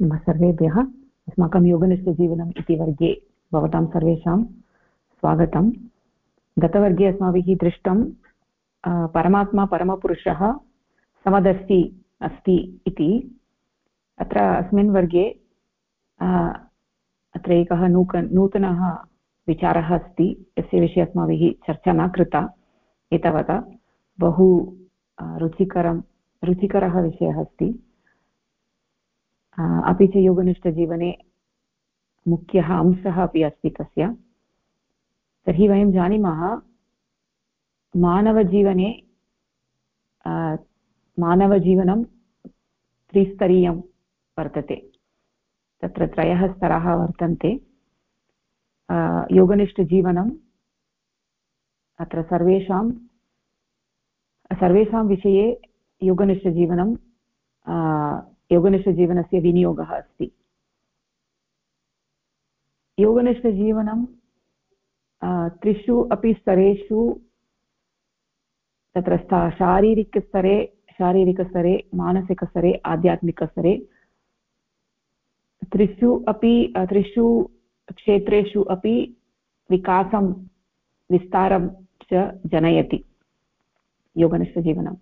सर्वेभ्यः अस्माकं योगनिष्ठजीवनम् इति वर्गे भवतां सर्वेषां स्वागतं गतवर्गे अस्माभिः दृष्टं परमात्मा परमपुरुषः समदस्ति अस्ति इति। अत्र अस्मिन् वर्गे अत्र एकः नूक, नूतनः विचारः अस्ति। यस्य विषये अस्माभिः चर्चा न कृता, एतावता बहु रुचिकरं, रुचिकरः विषयः अस्ति। अपि च योगनिष्ठजीवने मुख्यः अंशः अपि अस्ति तस्य। तर्हि वयं जानीमः, मानवजीवने मानवजीवनं त्रिस्तरीयं वर्तते। तत्र त्रयः स्तराः वर्तन्ते। योगनिष्ठजीवनम् अत्र सर्वेषां सर्वेषां विषये योगनिष्ठजीवनं योगनिष्ठजीवनस्य विनियोगः अस्ति। योगनिष्ठजीवनं त्रिषु अपि स्तरेषु, तत्र स्था, शारीरिकस्तरे शारीरिकस्तरे, मानसिकस्तरे, आध्यात्मिकस्तरे, त्रिषु अपि त्रिषु क्षेत्रेषु अपि विकासं, विस्तारं च जनयति योगनिष्ठजीवनं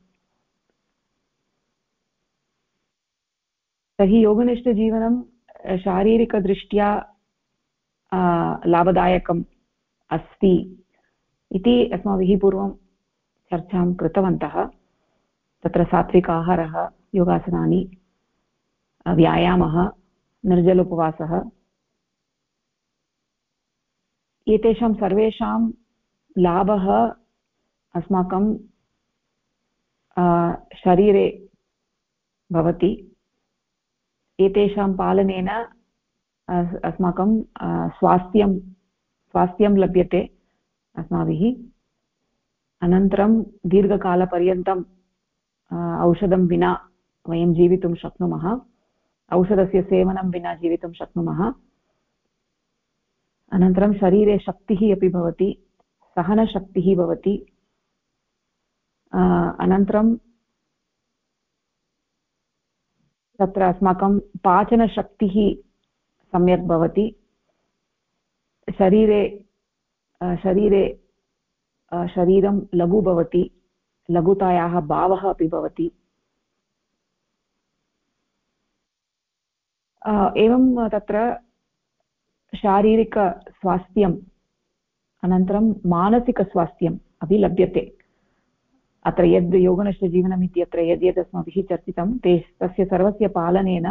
तर्हि योगनिष्ठजीवनं शारीरिकदृष्ट्या लाभदायकम् अस्ति इति अस्माभिः पूर्वं चर्चां कृतवन्तः। तत्र सात्विक आहारः, योगासनानि व्यायामः, निर्जलोपवासः, एतेषां सर्वेषां लाभः अस्माकं शरीरे भवति। एतेषां पालनेन अस्माकं स्वास्थ्यं स्वास्थ्यं लभ्यते अस्माभिः। अनन्तरं दीर्घकालपर्यन्तम् औषधं विना वयं जीवितुं शक्नुमः। औषधस्य सेवनं विना जीवितुं शक्नुमः। अनन्तरं शरीरे शक्तिः अपि भवति, सहनशक्तिः भवति। अनन्तरं तत्र अस्माकं पाचनशक्तिः सम्यक् भवति। शरीरे शरीरे शरीरं लघु भवति, लघुतायाः भावः अपि भवति। एवं तत्र शारीरिकस्वास्थ्यम्, अनन्तरं मानसिकस्वास्थ्यम् अपि लभ्यते। अत्र यद् योगनिष्ठजीवनम् इति अत्र यद् यद् अस्माभिः चर्चितं, ते तस्य सर्वस्य पालनेन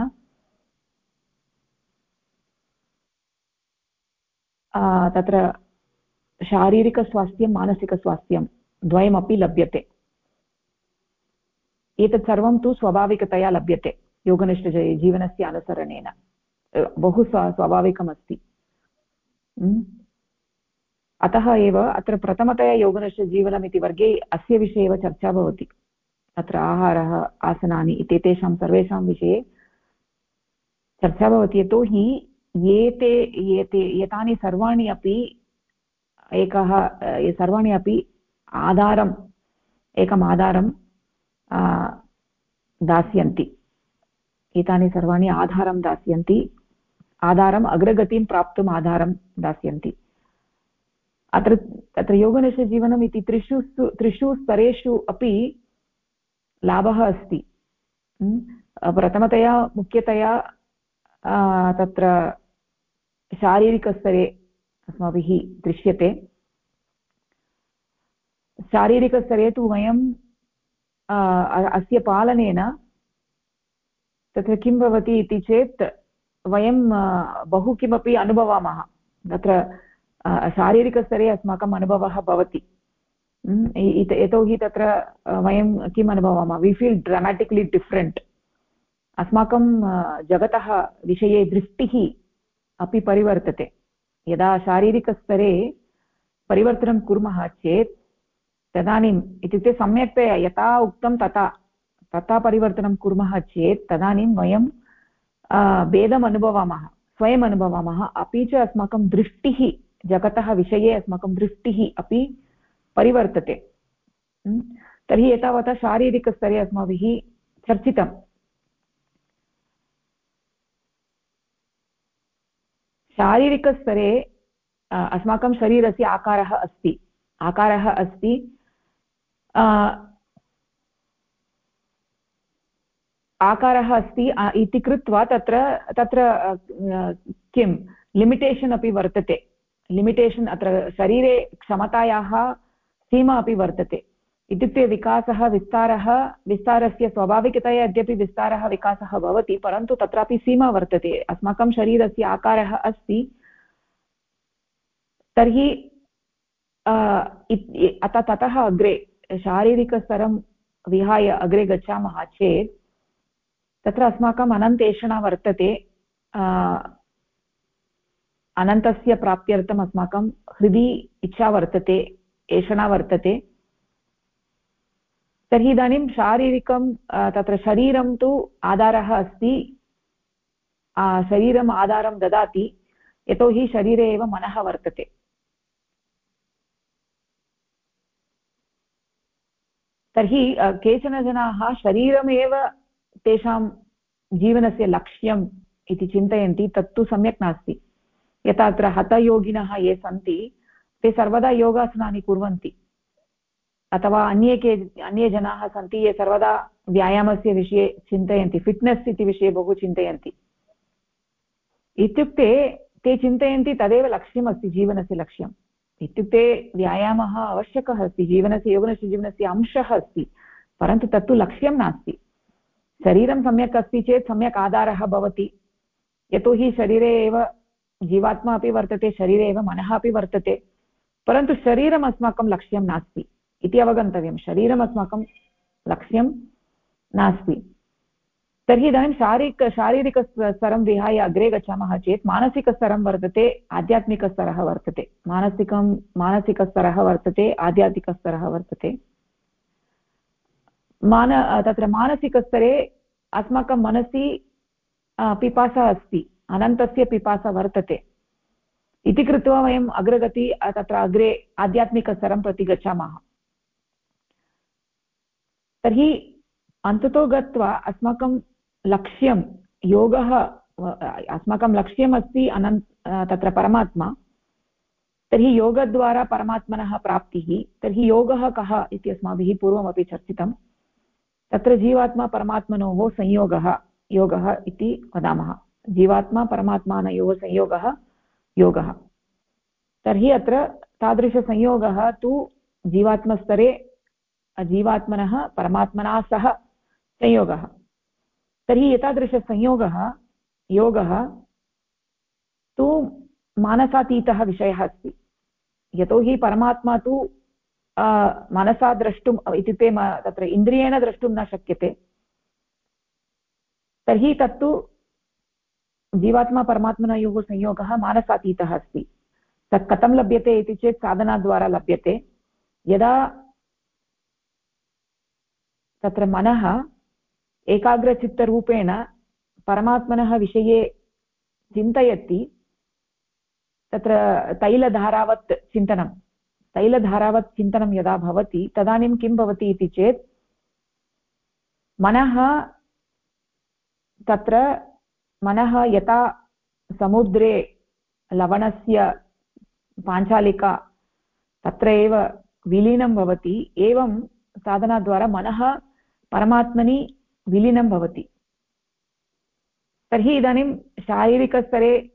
तत्र शारीरिकस्वास्थ्यं, मानसिकस्वास्थ्यं द्वयमपि लभ्यते। एतत् सर्वं तु स्वाभाविकतया लभ्यते योगनिष्ठ जीवनस्य अनुसरणेन। बहु स्वाभाविकमस्ति। अतः एव अत्र प्रथमतया योगनिष्ठजीवनम् इति वर्गे अस्य विषये एव चर्चा भवति। अत्र आहारः, आसनानि इत्येतेषां सर्वेषां विषये चर्चा भवति। यतोहि एते एते, एतानि सर्वाणि अपि एकः सर्वाणि अपि आधारम्, एकम् आधारं दास्यन्ति। एतानि सर्वाणि आधारं दास्यन्ति। आधारम् अग्रगतिं प्राप्तुम् आधारं दास्यन्ति। अत्र तत्र योगनिष्ठजीवनम् इति त्रिषु त्रिषु स्तरेषु अपि लाभः अस्ति। प्रथमतया, मुख्यतया तत्र शारीरिकस्तरे अस्माभिः दृश्यते। शारीरिकस्तरे तु वयं अस्य पालनेन तत्र किं भवति इति चेत् वयं बहु किमपि अनुभवामः। तत्र शारीरिकस्तरे अस्माकम् अनुभवः भवति। यतोहि तत्र वयं किम् अनुभवामः? वि फील् ड्रमेटिक्लि डिफ्रेण्ट् अस्माकं जगतः विषये दृष्टिः अपि परिवर्तते। यदा शारीरिकस्तरे परिवर्तनं कुर्मः चेत् तदानीम्, इत्युक्ते सम्यक्तया यथा उक्तं तथा तथा परिवर्तनं कुर्मः चेत् तदानीं वयं भेदम् अनुभवामः स्वयम् अनुभवामः अपि च अस्माकं दृष्टिः जगतः विषये अस्माकं दृष्टिः अपि परिवर्तते। तर्हि एतावता शारीरिकस्तरे अस्माभिः चर्चितम्। शारीरिकस्तरे अस्माकं शरीरस्य आकारः अस्ति। आकारः अस्ति आकारः अस्ति इति कृत्वा तत्र तत्र किं, लिमिटेशन् अपि वर्तते। लिमिटेशन् अत्र शरीरे क्षमतायाः सीमा अपि वर्तते। इत्युक्ते विकासः, विस्तारः, विस्तारस्य स्वाभाविकतया यद्यपि विस्तारः, विकासः भवति, परन्तु तत्रापि सीमा वर्तते। अस्माकं शरीरस्य आकारः अस्ति। तर्हि अतः, ततः अग्रे शारीरिकस्तरं विहाय अग्रे गच्छामः चेत् तत्र अस्माकम् अनन्तेषणा वर्तते। अनन्तस्य प्राप्त्यर्थम् अस्माकं हृदि इच्छा वर्तते, एषणा वर्तते। तर्हि इदानीं शारीरिकं तत्र शरीरं तु आधारः अस्ति। शरीरम् आधारं ददाति, यतोहि शरीरे एव मनः वर्तते। तर्हि केचन जनाः शरीरमेव तेषां जीवनस्य लक्ष्यम् इति चिन्तयन्ति, तत्तु सम्यक् नास्ति। यथा अत्र हतयोगिनः ये सन्ति, ते सर्वदा योगासनानि कुर्वन्ति। अथवा अन्ये के, अन्ये जनाः सन्ति, ये सर्वदा व्यायामस्य विषये चिन्तयन्ति, फिट्नेस् इति विषये बहु चिन्तयन्ति। इत्युक्ते ते चिन्तयन्ति तदेव लक्ष्यमस्ति, जीवनस्य लक्ष्यम्। इत्युक्ते व्यायामः आवश्यकः अस्ति, जीवनस्य यौवनस्य जीवनस्य अंशः अस्ति, परन्तु तत्तु लक्ष्यं नास्ति। शरीरं सम्यक् अस्ति चेत् सम्यक् आधारः भवति, यतोहि शरीरे एव जीवात्मा अपि वर्तते, शरीरे एव मनः अपि वर्तते, परन्तु शरीरम् अस्माकं लक्ष्यं नास्ति इति अवगन्तव्यं। शरीरम् अस्माकं लक्ष्यं नास्ति। तर्हि इदानीं शारीरिक शारीरिकस्तरं विहाय अग्रे गच्छामः चेत् मानसिकस्तरं वर्तते आध्यात्मिकस्तरः वर्तते। मानसिकं मानसिकस्तरः वर्तते आध्यात्मिकस्तरः वर्तते। मान, तत्र मानसिकस्तरे अस्माकं मनसि पिपासा अस्ति। अनन्तस्य पिपासा वर्तते। इति कृत्वा वयम् अग्रगति, तत्र अग्रे आध्यात्मिकस्तरं प्रति गच्छामः। तर्हि अन्ततो गत्वा अस्माकं लक्ष्यं, योगः, अस्माकं लक्ष्यमस्ति अनन् तत्र परमात्मा। तर्हि योगद्वारा परमात्मनः प्राप्तिः, तर्हि योगः कः इति अस्माभिः पूर्वमपि चर्चितं। तत्र जीवात्मा परमात्मनोः संयोगः, योगः इति वदामः। जीवात्मा परमात्मानयोः संयोगः, योगः। तर्हि अत्र तादृशसंयोगः तु जीवात्मस्तरे जीवात्मनः परमात्मना सह संयोगः। तर्हि एतादृशसंयोगः, योगः तु मानसातीतः विषयः अस्ति। यतोहि परमात्मा तु मनसा द्रष्टुम् इत्युक्ते तत्र इन्द्रियेण द्रष्टुं न शक्यते। तर्हि तत्तु जीवात्मा परमात्मनयोः संयोगः मानसातीतः अस्ति। तत् कथं लभ्यते इति चेत् साधनाद्वारा लभ्यते। यदा तत्र मनः एकाग्रचित्तरूपेण परमात्मनः विषये चिन्तयति, तत्र तैलधारावत् चिन्तनं तैलधारावत् चिन्तनं यदा भवति, तदानीं किं भवति इति चेत् मनः तत्र मनः यथा समुद्रे लवणस्य पाञ्चालिका तत्र एव विलीनं भवति, एवं साधनाद्वारा मनः परमात्मनि विलीनं भवति। तर्हि इदानीं शारीरिकस्तरे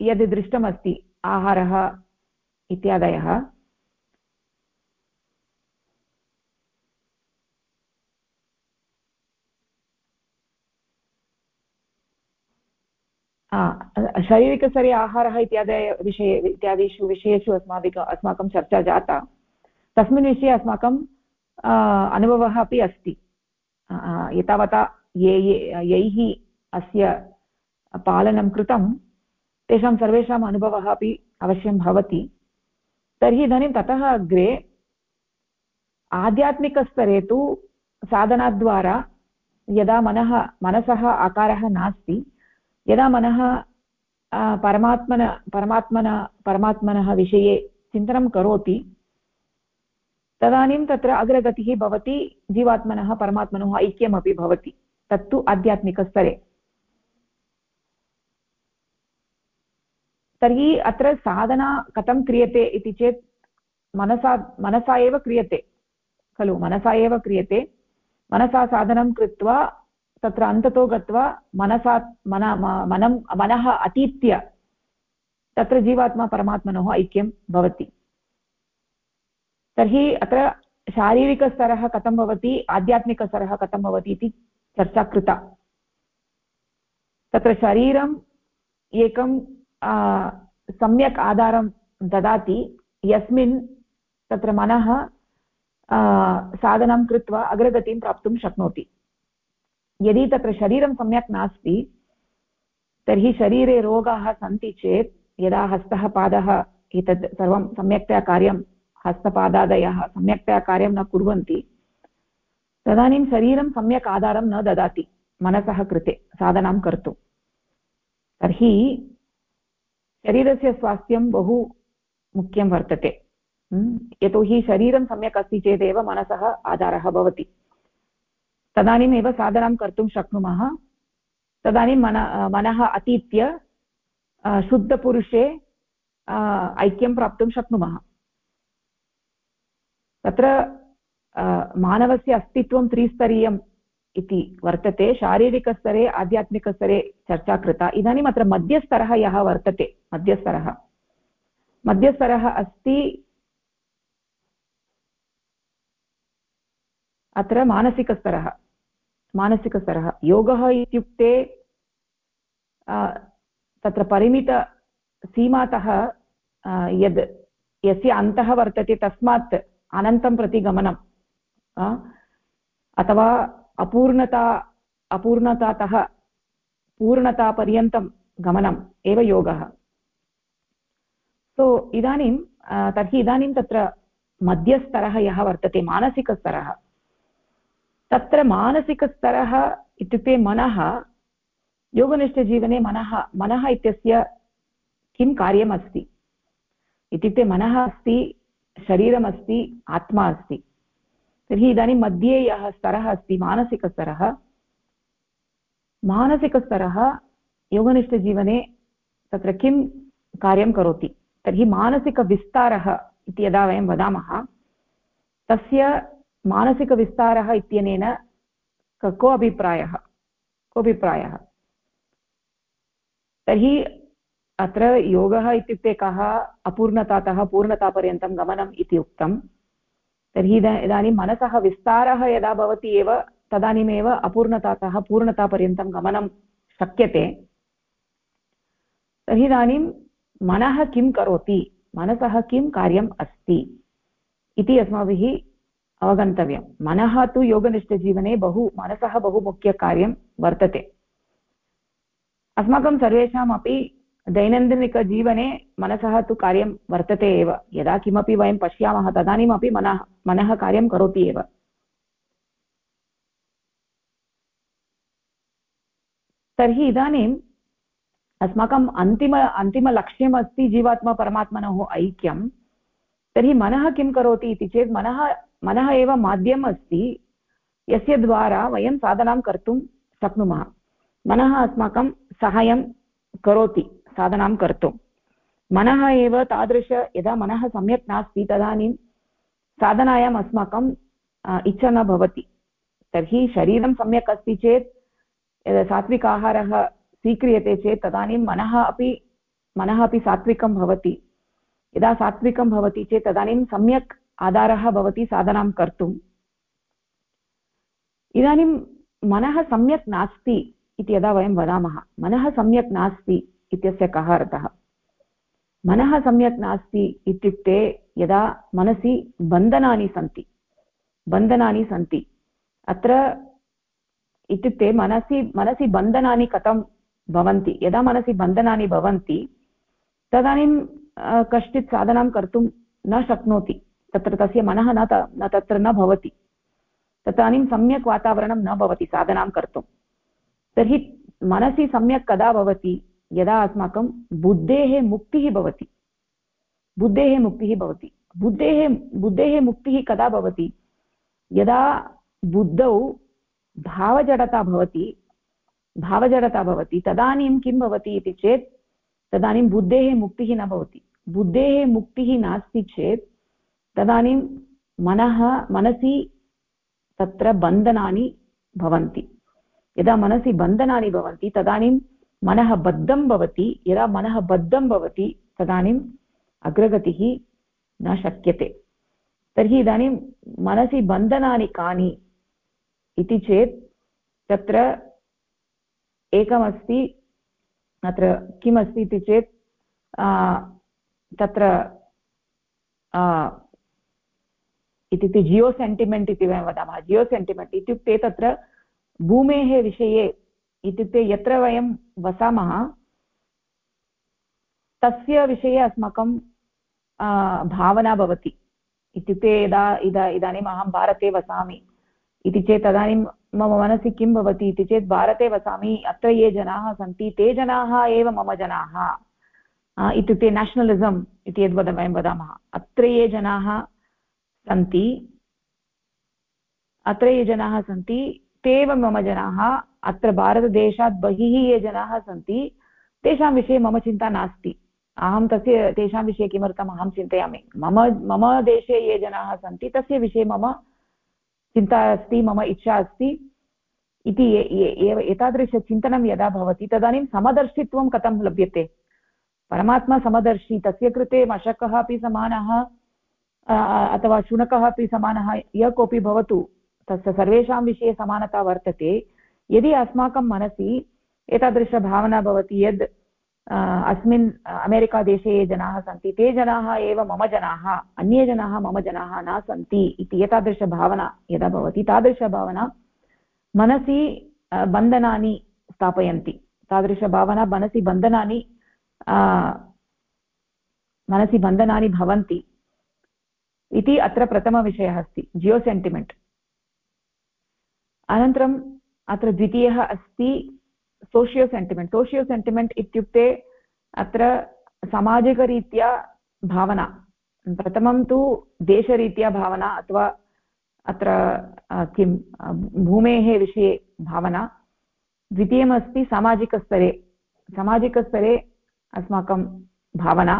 यद् दृष्टमस्ति, आहारः इत्यादयः। शारीरिकस्तरे आहारः इत्यादय विषये, इत्यादिषु विषयेषु अस्माभिः अस्माकं चर्चा जाता। तस्मिन् विषये अस्माकं अनुभवः अपि अस्ति। एतावता ये ये, यैः अस्य पालनं कृतं, तेषां सर्वेषाम् अनुभवः अपि अवश्यं भवति। तर्हि इदानीं ततः अग्रे आध्यात्मिकस्तरे तु साधनाद्वारा यदा मनः, मनसः आकारः नास्ति यदा मनः परमात्मन परमात्मन, परमात्मनः विषये चिन्तनं करोति, तदानीं तत्र अग्रगतिः भवति, जीवात्मनः, परमात्मनः ऐक्यमपि भवति, तत्तु आध्यात्मिकस्तरे। तर्हि अत्र साधना कथं क्रियते इति चेत् मनसा मनसा एव क्रियते, खलु, मनसा एव क्रियते। मनसा साधनं कृत्वा तत्र अन्ततो गत्वा मनसा मन मनं मनः अतीत्य तत्र जीवात्मा परमात्मनोः ऐक्यं भवति। तर्हि अत्र शारीरिकस्तरः कथं भवति, आध्यात्मिकस्तरः कथं भवति इति चर्चा कृता। तत्र शरीरम् एकं सम्यक् आधारं ददाति, यस्मिन् तत्र मनः साधनं कृत्वा अग्रगतिं प्राप्तुं शक्नोति। यदि तत्र शरीरं सम्यक् नास्ति, तर्हि शरीरे रोगाः सन्ति चेत् यदा हस्तः पादः एतत् सर्वं सम्यक्तया कार्यं, हस्तपादादयः सम्यक्तया कार्यं न कुर्वन्ति, तदानीं शरीरं सम्यक् आधारं न ददाति मनसः कृते, साधनां कर्तुं। तर्हि शरीरस्य स्वास्थ्यं बहु मुख्यं वर्तते। यतोहि शरीरं सम्यक् अस्ति चेदेव मनसः आधारः भवति। तदानीमेव साधनां कर्तुं शक्नुमः। तदानीं मन, मनः अतीत्य शुद्धपुरुषे ऐक्यं प्राप्तुं शक्नुमः। तत्र मानवस्य अस्तित्वं त्रिस्तरीयम् इति वर्तते। शारीरिकस्तरे, आध्यात्मिकस्तरे चर्चा कृता। इदानीम् अत्र मध्यस्तरः यः वर्तते, मध्यस्तरः। मध्यस्तरः अस्ति, अत्र मानसिकस्तरः। मानसिकस्तरः योगः इत्युक्ते तत्र परिमितसीमातः यद् यस्य अन्तः वर्तते तस्मात् अनन्तं प्रति गमनं अथवा अपूर्णता, अपूर्णतातः पूर्णतापर्यन्तं गमनम्, एव योगः। सो इदानीं तर्हि इदानीं तत्र मध्यस्तरः यः वर्तते मानसिकस्तरः तत्र मानसिकस्तरः इत्युक्ते मनः योगनिष्ठजीवने मनः मनः इत्यस्य किं कार्यम् अस्ति इत्युक्ते मनः अस्ति, शरीरमस्ति, आत्मा अस्ति। तर्हि इदानीं मध्ये यः स्तरः अस्ति, मानसिकस्तरः मानसिकस्तरः योगनिष्ठजीवने तत्र किं कार्यं करोति? तर्हि मानसिकविस्तारः इति यदा वयं वदामः, तस्य मानसिकविस्तारः इत्यनेन को अभिप्रायः कोऽभिप्रायः तर्हि अत्र योगः इत्युक्ते कः? अपूर्णतातः, पूर्णतापर्यन्तं गमनम् इति उक्तं। तर्हि इदानीं मनसः विस्तारः यदा भवति एव, तदानीमेव अपूर्णतातः, पूर्णतापर्यन्तं गमनं शक्यते। तर्हि इदानीं मनः किं करोति? मनसः किं कार्यम् अस्ति? इति अस्माभिः अवगन्तव्यं। मनः तु योगनिष्ठजीवने बहु, मनसः बहु मुख्यकार्यं वर्तते। अस्माकं सर्वेषामपि दैनन्दिनिकजीवने मनसः तु कार्यं वर्तते एव। यदा किमपि वयं पश्यामः, तदानीमपि मनः मनः कार्यं करोति एव। तर्हि इदानीम् अस्माकम् अन्तिम, अन्तिमलक्ष्यमस्ति जीवात्मा परमात्मनोः ऐक्यं। तर्हि मनः किं करोति इति चेत् मनः मनः एव माध्यमम् अस्ति यस्य द्वारा वयं साधनां कर्तुं शक्नुमः। मनः अस्माकं सहायं करोति साधनां कर्तुं। मनः एव तादृश, यदा मनः सम्यक् नास्ति तदानीं साधनायाम् अस्माकं इच्छा न भवति। तर्हि शरीरं सम्यक् अस्ति चेत्, यदा सात्विक आहारः स्वीक्रियते चेत् तदानीं मनः अपि मनः अपि सात्विकं भवति। यदा सात्विकं भवति चेत् तदानीं सम्यक् आधारः भवति साधनां कर्तुम् इदानीं मनः सम्यक् नास्ति इति यदा वयं वदामः, मनः सम्यक् नास्ति इत्यस्य कः अर्थः? मनः सम्यक् नास्ति इत्युक्ते यदा मनसि बन्धनानि सन्ति बन्धनानि सन्ति, अत्र इत्युक्ते मनसि मनसि बन्धनानि कथं भवन्ति, यदा मनसि बन्धनानि भवन्ति, तदानीं कश्चित् साधनां कर्तुं न शक्नोति। तत्र तस्य मनः न न तत्र न भवति। तदानीं सम्यक् वातावरणं न भवति साधनां कर्तुं। तर्हि मनसि सम्यक् कदा भवति? यदा अस्माकं बुद्धेः मुक्तिः भवति। बुद्धेः मुक्तिः भवति। बुद्धेः बुद्धेः मुक्तिः कदा भवति? यदा बुद्धौ भावजडता भवति भावजडता भवति, तदानीं किं भवति इति चेत्, तदानीं बुद्धेः मुक्तिः न भवति। बुद्धेः मुक्तिः नास्ति चेत् तदानीं मनः, मनसि तत्र बन्धनानि भवन्ति। यदा मनसि बन्धनानि भवन्ति, तदानीं मनः बद्धं भवति। यदा मनः बद्धं भवति तदानीम् अग्रगतिः न शक्यते। तर्हि इदानीं मनसि बन्धनानि कानि इति चेत् तत्र एकमस्ति, अत्र किमस्ति इति चेत् तत्र इत्युक्ते जियो सेण्टिमेण्ट् इति वयं वदामः। जियो सेण्टिमेण्ट् इत्युक्ते तत्र भूमेः विषये इत्युक्ते यत्र वयं वसामः, तस्य विषये अस्माकं भावना भवति। इत्युक्ते यदा, इदा, इदानीम् अहं भारते वसामि, इति चेत् तदानीं मम मनसि किं भवति इति चेत् भारते वसामि, अत्र ये जनाः सन्ति, ते जनाः एव मम जनाः। इत्युक्ते नेशनलिसम् इति यद्वद वयं वदामः। अत्र ये जनाः सन्ति। अत्र ये जनाः सन्ति ते एव मम जनाः, अत्र भारतदेशात् बहिः ये जनाः सन्ति, तेषां विषये मम चिन्ता नास्ति। अहं तस्य, तेषां विषये किमर्थम् अहं चिन्तयामि? मम मम देशे ये जनाः सन्ति, तस्य विषये मम चिन्ता अस्ति, मम इच्छा अस्ति। इति एव, एतादृशचिन्तनं यदा भवति, तदानीं समदर्शित्वं कथं लभ्यते? परमात्मा समदर्शी, तस्य कृते मशकः अपि समानः। अथवा शुनकः अपि समानः यः कोऽपि भवतु, तस्य सर्वेषां विषये समानता वर्तते। यदि अस्माकं मनसि एतादृशभावना भवति यद् अस्मिन् अमेरिकादेशे ये जनाः सन्ति, ते जनाः एव मम जनाः, अन्ये जनाः मम जनाः न सन्ति इति एतादृशभावना यदा भवति, तादृशभावना मनसि बन्धनानि स्थापयन्ति। तादृशभावना मनसि बन्धनानि मनसि बन्धनानि भवन्ति। इति अत्र प्रथमविषयः अस्ति, जियो सेण्टिमेण्ट्। अनन्तरम् अत्र द्वितीयः अस्ति सोशियो सेण्टिमेण्ट्। सोशियो सेण्टिमेण्ट् इत्युक्ते अत्र सामाजिकरीत्या भावना। प्रथमं तु देशरीत्या भावना अथवा अत्र किं भूमेः विषये भावना। द्वितीयमस्ति सामाजिकस्तरे। सामाजिकस्तरे अस्माकं भावना।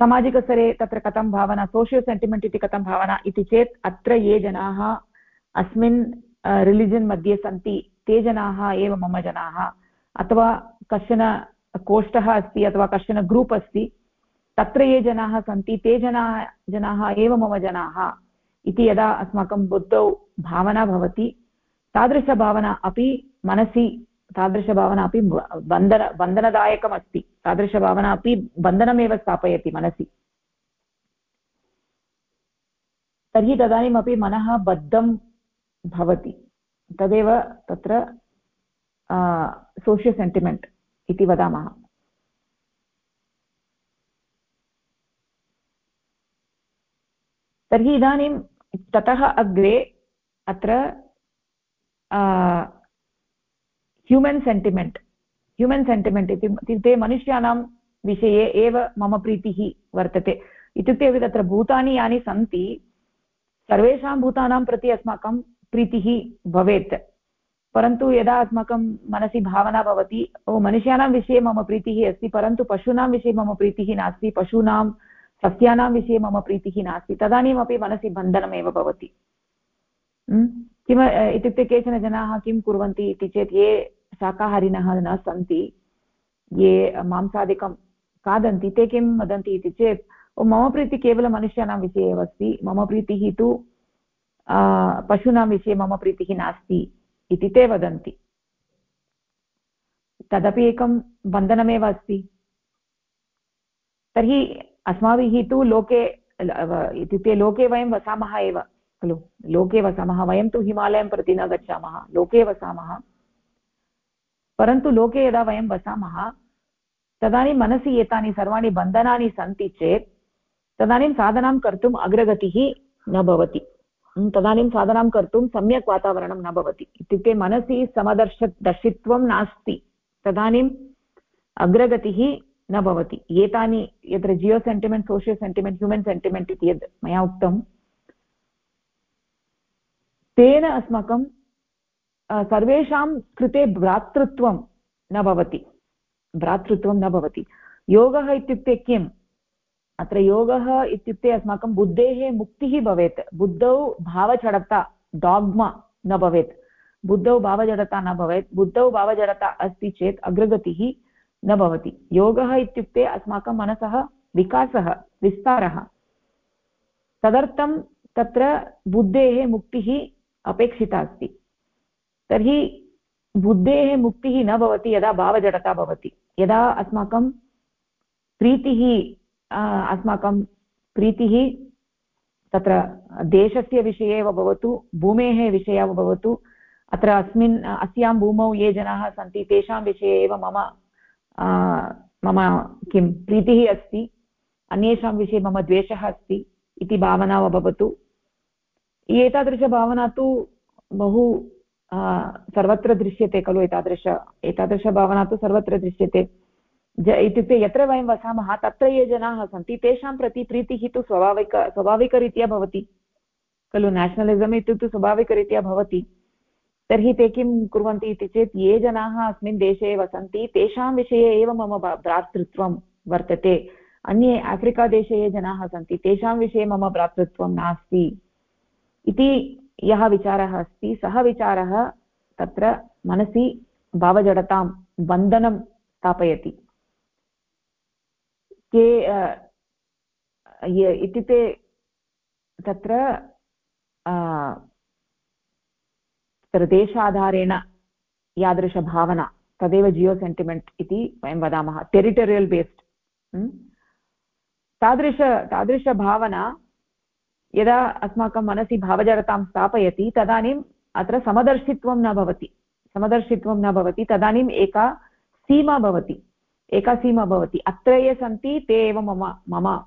सामाजिकस्तरे तत्र कथं भावना सोशियो सेण्टिमेण्ट् इति कथं भावना इति चेत् अत्र ये जनाः अस्मिन् रिलिजन् मध्ये सन्ति, ते जनाः एव मम जनाः। अथवा कश्चन कोष्ठः अस्ति अथवा कश्चन ग्रूप् अस्ति, तत्र ये जनाः सन्ति, ते जनाः जनाः एव मम जनाः इति यदा अस्माकं बुद्धौ भावना भवति, तादृशभावना अपि मनसि तादृशभावना अपि बन्धन, बन्धनदायकमस्ति। तादृशभावना अपि बन्धनमेव स्थापयति मनसि। तर्हि तदानीमपि मनः बद्धं भवति। तदेव तत्र सोशियो सेण्टिमेण्ट् इति वदामः। तर्हि इदानीं ततः अग्रे अत्र ह्यूमन् सेण्टिमेण्ट् ह्यूमन् सेण्टिमेण्ट् इत्युक्ते मनुष्याणां विषये एव मम प्रीतिः वर्तते। इत्युक्ते तत्र भूतानि यानि सन्ति, सर्वेषां भूतानां प्रति अस्माकं प्रीतिः भवेत्। परन्तु यदा अस्माकं मनसि भावना भवति, ओ, मनुष्याणां विषये मम प्रीतिः अस्ति, परन्तु पशूनां विषये मम प्रीतिः नास्ति, पशूनां, सस्यानां विषये मम प्रीतिः नास्ति, तदानीमपि मनसि बन्धनमेव भवति। किम, इत्युक्ते केचन जनाः किं कुर्वन्ति इति चेत्, ये शाकाहारिणः न सन्ति। ये मांसादिकं खादन्ति, ते किं वदन्ति इति चेत् मम प्रीतिः केवलं मनुष्याणां विषये एव अस्ति। मम प्रीतिः तु पशूनां विषये मम प्रीतिः नास्ति इति ते वदन्ति। तदपि एकं बन्धनमेव अस्ति। तर्हि अस्माभिः तु लोके इत्युक्ते लोके वयं वसामः एव, खलु? लोके वसामः, वयं तु हिमालयं प्रति न गच्छामः, लोके वसामः। परन्तु लोके यदा वयं वसामः, तदानीं मनसि एतानि सर्वाणि बन्धनानि सन्ति चेत्, तदानीं साधनां कर्तुम् अग्रगतिः न भवति। तदानीं साधनां कर्तुं सम्यक् वातावरणं न भवति। इत्युक्ते मनसि समदर्श, दर्शित्वं नास्ति। तदानीम् अग्रगतिः न भवति। एतानि यत्र geo sentiment, socio sentiment, human sentiment इति यद् मया उक्तं, तेन अस्माकं सर्वेषां कृते भ्रातृत्वं न भवति। भ्रातृत्वं न भवति। योगः इत्युक्ते किम्? अत्र योगः इत्युक्ते अस्माकं बुद्धेः मुक्तिः भवेत्। बुद्धौ भावजडता, डाग्मा न भवेत्। बुद्धौ भावजडता न भवेत्। बुद्धौ भावजडता अस्ति चेत् अग्रगतिः न भवति। योगः इत्युक्ते अस्माकं मनसः विकासः, विस्तारः। तदर्थं तत्र बुद्धेः मुक्तिः अपेक्षिता अस्ति। तर्हि बुद्धेः मुक्तिः न भवति, यदा भावजडता भवति। यदा अस्माकं प्रीतिः अस्माकं प्रीतिः तत्र देशस्य विषये एव भवतु, भूमेः विषये एव भवतु, अत्र अस्मिन्, अस्यां भूमौ ये जनाः सन्ति, तेषां विषये एव मम मम किं प्रीतिः अस्ति, अन्येषां विषये मम द्वेषः अस्ति इति भावना वा भवतु। एतादृशभावना तु बहु सर्वत्र दृश्यते खलु एतादृश एतादृशभावना तु सर्वत्र दृश्यते। इत्युक्ते यत्र वयं वसामः, तत्र ये जनाः सन्ति, तेषां प्रति प्रीतिः तु स्वाभाविक, स्वाभाविकरीत्या भवति। खलु नेशनलिसम् इत्युक्ते स्वाभाविकरीत्या भवति। तर्हि ते किं कुर्वन्ति इति चेत्, ये जनाः अस्मिन् देशे वसन्ति, तेषां विषये एव मम भ्रातृत्वं वर्तते। अन्ये आफ्रिकादेशे ये जनाः सन्ति, तेषां विषये मम भ्रातृत्वं नास्ति। इति यः विचारः अस्ति, सः विचारः तत्र मनसि भावजडतां, बन्धनं स्थापयति। के इत्युक्ते तत्र देशाधारेण यादृशभावना, तदेव जियो सेण्टिमेण्ट् इति वयं वदामः, टेरिटोरियल् बेस्ड्। तादृश, तादृशभावना यदा अस्माकं मनसि भावजडतां स्थापयति, तदानीम् अत्र समदर्शित्वं न भवति। समदर्शित्वं न भवति, तदानीम् एका सीमा भवति। एका सीमा भवति। अत्र ये सन्ति, ते एव मम मम,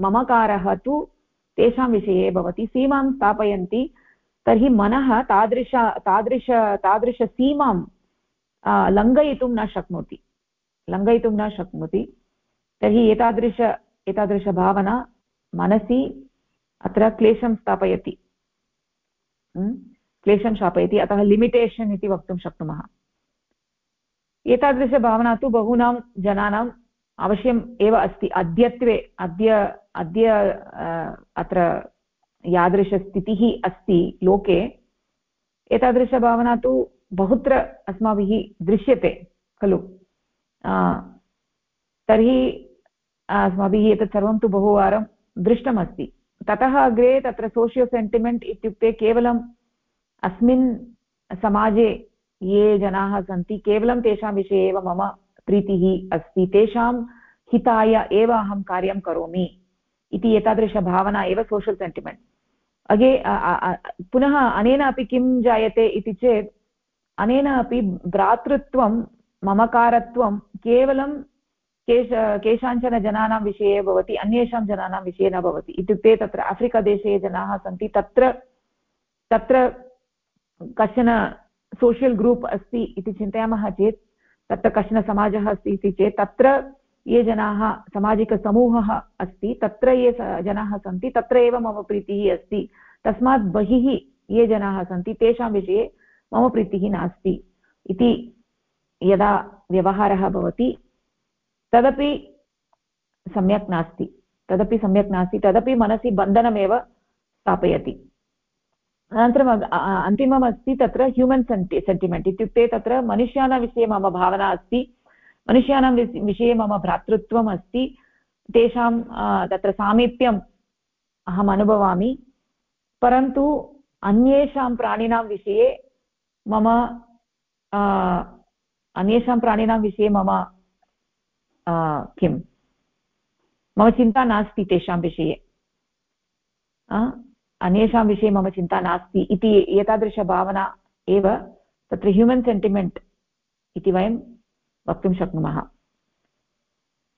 ममकारः तु तेषां विषये भवति। सीमां स्थापयन्ति, तर्हि मनः तादृश तादृश, तादृशसीमां लङ्घयितुं न शक्नोति। लङ्घयितुं न शक्नोति। तर्हि एतादृश एतादृशभावना मनसि अत्र क्लेशं स्थापयति। क्लेशं स्थापयति अतः लिमिटेशन् इति वक्तुं शक्नुमः। एतादृशभावना तु बहूनां जनानाम् अवश्यम् एव अस्ति। अद्यत्वे, अद्य अद्य अत्र यादृशस्थितिः अस्ति लोके। एतादृशभावना तु बहुत्र अस्माभिः दृश्यते, खलु? तर्हि अस्माभिः एतत् सर्वं तु बहुवारं दृष्टमस्ति। ततः अग्रे तत्र सोशियो सेण्टिमेण्ट् इत्युक्ते केवलम् अस्मिन् समाजे ये जनाः सन्ति, केवलं तेषां विषये एव मम प्रीतिः अस्ति, तेषां हिताय एव अहं कार्यं करोमि इति एतादृशभावना एव सोशल् सेण्टिमेण्ट् अगे पुनः अनेन अपि किं जायते इति चेत्, अनेन अपि भ्रातृत्वं, ममकारत्वं केवलं केश केषाञ्चन जनानां विषये भवति, अन्येषां जनानां विषये न भवति। इत्युक्ते तत्र आफ्रिकादेशे ये जनाः सन्ति, तत्र तत्र कश्चन सोशियल् ग्रूप् अस्ति इति चिन्तयामः चेत्, तत्र कश्चन समाजः अस्ति इति चेत्, तत्र ये जनाः, सामाजिकसमूहः अस्ति, तत्र ये जनाः सन्ति, तत्र एव मम प्रीतिः अस्ति। तस्मात् बहिः ये जनाः सन्ति, तेषां विषये मम प्रीतिः नास्ति। इति यदा व्यवहारः भवति तदपि सम्यक् नास्ति। तदपि सम्यक् नास्ति। तदपि मनसि बन्धनमेव स्थापयति। अनन्तरम् अन्तिमम् अस्ति तत्र ह्यूमन् सेण्टि सेण्टिमेण्ट् इत्युक्ते तत्र मनुष्याणां विषये मम भावना अस्ति। मनुष्याणां विषये मम भ्रातृत्वम् अस्ति। तेषां तत्र सामीप्यम् अहम् अनुभवामि। परन्तु अन्येषां प्राणिनां विषये मम अन्येषां प्राणिनां विषये मम किं मम चिन्ता नास्ति तेषां विषये। अन्येषां विषये मम चिन्ता नास्ति इति एतादृशभावना एव तत्र ह्यूमन् सेण्टिमेण्ट् इति वयं वक्तुं शक्नुमः।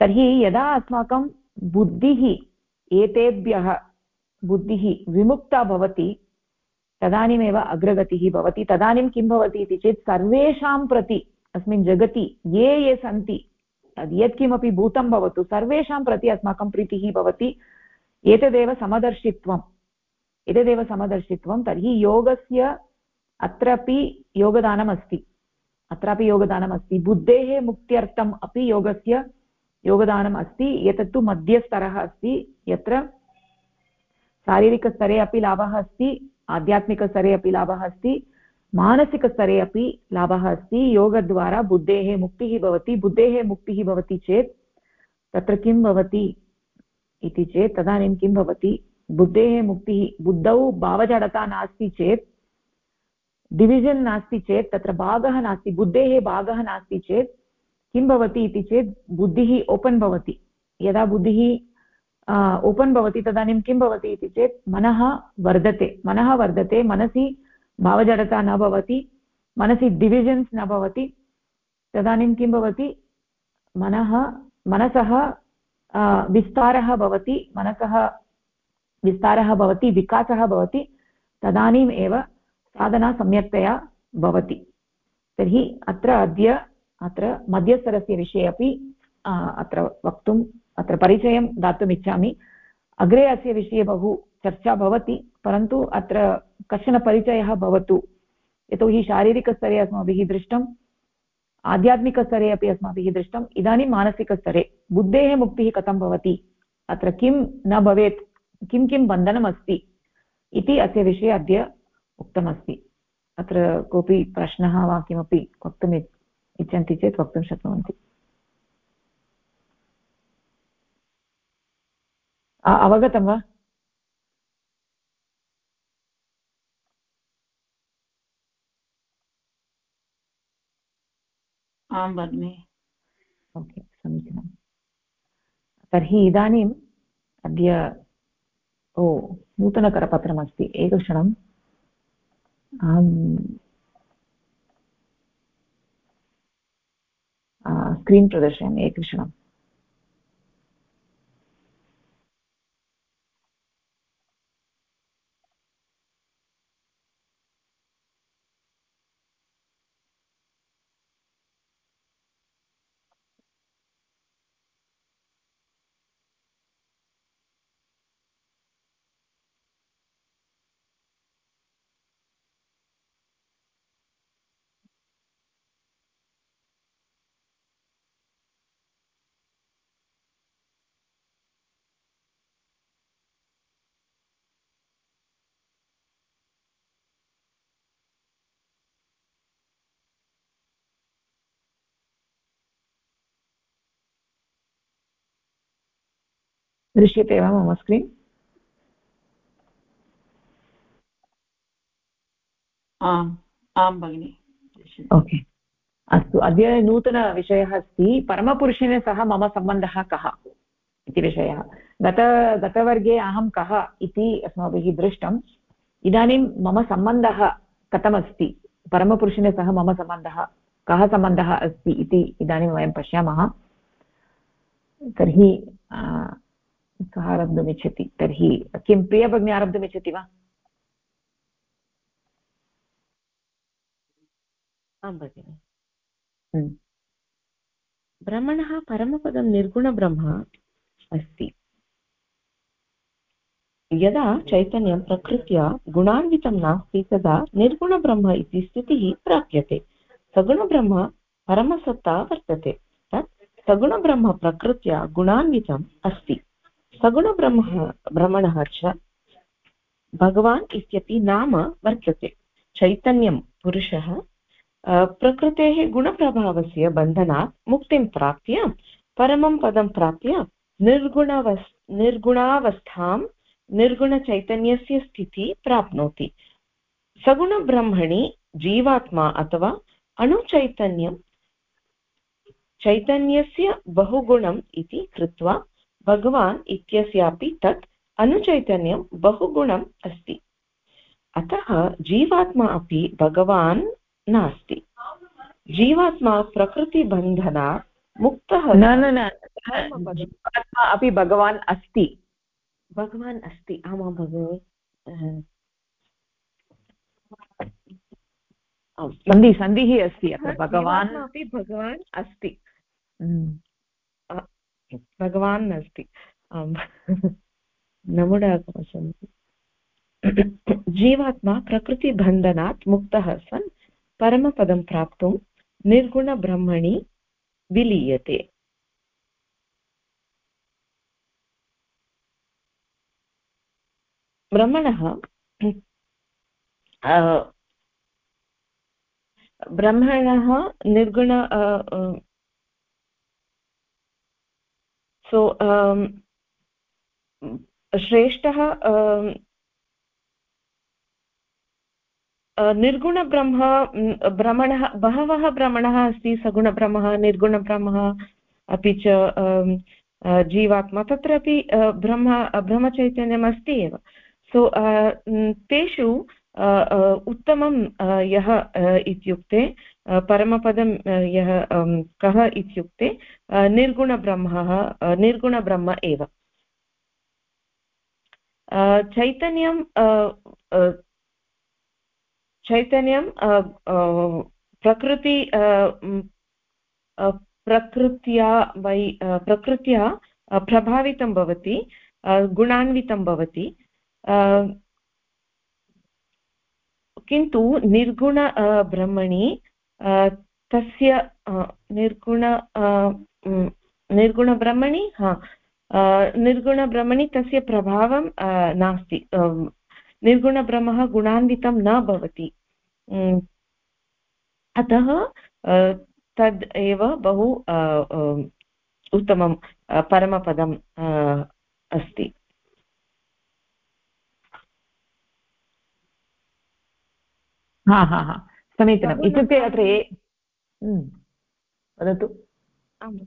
तर्हि यदा अस्माकं बुद्धिः, एतेभ्यः बुद्धिः विमुक्ता भवति, तदानीमेव अग्रगतिः भवति, तदानीं किं भवति इति चेत् सर्वेषां प्रति, अस्मिन् जगति ये ये सन्ति यत्किमपि भूतं भवतु। सर्वेषां प्रति अस्माकं प्रीतिः भवति। एतदेव समदर्शित्वम् एतदेव समदर्शित्वं। तर्हि योगस्य अत्रापि योगदानम् अस्ति अत्रापि योगदानम् अस्ति बुद्धेः मुक्त्यर्थम् अपि योगस्य योगदानम् अस्ति एतत्तु मध्यस्तरः अस्ति। यत्र शारीरिकस्तरे अपि लाभः अस्ति। आध्यात्मिकस्तरे अपि लाभः अस्ति। मानसिकस्तरे अपि लाभः अस्ति। योगद्वारा बुद्धेः मुक्तिः भवति। बुद्धेः मुक्तिः भवति चेत् तत्र किं भवति इति चेत्, तदानीं किं भवति? बुद्धेः मुक्तिः, बुद्धौ भावजडता नास्ति चेत् डिविजन् नास्ति चेत्, तत्र भागः नास्ति, बुद्धेः भागः नास्ति चेत् किं भवति इति चेत् बुद्धिः ओपन् भवति। यदा बुद्धिः ओपन् भवति तदानीं किं भवति इति चेत् मनः वर्धते। मनः वर्धते, मनसि भावजडता न भवति, मनसि डिविजन्स् न भवति, तदानीं किं भवति? मनः, मनसः विस्तारः भवति, मनसः विस्तारः भवति, विकासः भवति, तदानीम् एव साधना सम्यक्तया भवति। तर्हि अत्र अद्य, अत्र मध्यस्तरस्य विषये अपि अत्र वक्तुम्, अत्र परिचयं दातुम् अग्रे अस्य विषये बहु चर्चा भवति, परन्तु अत्र कश्चन परिचयः भवतु। यतोहि शारीरिकस्तरे अस्माभिः दृष्टम्, आध्यात्मिकस्तरे अपि अस्माभिः दृष्टम्, इदानीं मानसिकस्तरे। बुद्धेः मुक्तिः कथं भवति? अत्र किं न भवेत्? किं किं बन्धनमस्ति? इति अस्य विषये अद्य उक्तमस्ति। अत्र कोऽपि प्रश्नः वा किमपि वक्तुम् इच्छन्ति चेत् वक्तुं शक्नुवन्ति। अवगतं वा? आं भगिनि। ओके समीचीनं तर्हि इदानीम् अद्य ओ नूतनकरपत्रमस्ति एकक्षणम्। अहं स्क्रीन् प्रदर्शयामि एकक्षणम्। दृश्यते वा मम स्क्रीन् आम् आं भगिनि। ओके अस्तु अद्य नूतनविषयः अस्ति परमपुरुषेण सह मम सम्बन्धः कः इति विषयः। गत गतवर्गे अहं कः इति अस्माभिः दृष्टम्। इदानीं मम सम्बन्धः कथमस्ति? परमपुरुषेण सह मम सम्बन्धः कः सम्बन्धः अस्ति इति इदानीं वयं पश्यामः। तर्हि कः आरब्धुमिच्छति तर्हि किं प्रियभगिनी आरब्धुमिच्छति वा? आं भगिनि। हम्म। ब्रह्मणः परमपदं निर्गुणब्रह्म अस्ति। यदा चैतन्यं प्रकृत्या गुणान्वितं नास्ति तदा निर्गुणब्रह्म इति स्थितिः प्राप्यते। सगुणब्रह्म परमसत्ता वर्तते। तत् सगुणब्रह्म प्रकृत्या गुणान्वितम् अस्ति। सगुणब्रह्म भ्रमणः च भगवान् इत्यपि नाम वर्तते। चैतन्यं पुरुषः प्रकृतेः गुणप्रभावस्य बन्धनात् मुक्तिं प्राप्य, परमं पदं प्राप्य निर्गुणवस्, निर्गुणावस्थां, निर्गुणचैतन्यस्य स्थितिः प्राप्नोति। सगुणब्रह्मणि जीवात्मा अथवा अणुचैतन्यं, चैतन्यस्य बहुगुणम् इति कृत्वा भगवान् इत्यस्यापि तत् अनुचैतन्यं बहुगुणम् अस्ति। अतः जीवात्मा अपि भगवान् नास्ति। जीवात्मा प्रकृतिबन्धनात् मुक्तः न न न जीवात्मा अपि भगवान् अस्ति। भगवान् अस्ति। आमां भगिनि सन्धि सन्धिः अस्ति अत्र। भगवान् अपि भगवान् अस्ति। भगवान् अस्ति। नमुडागमसन्ति जीवात्मा प्रकृतिबन्धनात् मुक्तः सन् परमपदं प्राप्तुं निर्गुणब्रह्मणि विलीयते। ब्रह्मणः ब्रह्मणः निर्गुण सो श्रेष्ठः निर्गुणब्रह्म भ्रमणः बहवः भ्रमणः अस्ति, सगुणब्रह्मः, निर्गुणब्रह्मः, अपि च जीवात्मा, तत्रापि ब्रह्म ब्रह्मचैतन्यम् अस्ति एव। सो तेषु उत्तमं यः इत्युक्ते परमपदं यः कः इत्युक्ते निर्गुणब्रह्मः निर्गुणब्रह्म एव। चैतन्यं चैतन्यं प्रकृति प्रकृत्या वै प्रकृत्या प्रभावितं भवति गुणान्वितं भवति किन्तु निर्गुण ब्रह्मणि तस्य निर्गुण निर्गुणब्रह्मणि, हा निर्गुणब्रह्मणि तस्य प्रभावं नास्ति निर्गुणब्रह्मः गुणान्वितं न भवति अतः तद् एव बहु उत्तमं परमपदम् अस्ति। हा हा हा। समीचीनम्। इत्युक्ते अत्र हम्म, वदतु। आम्।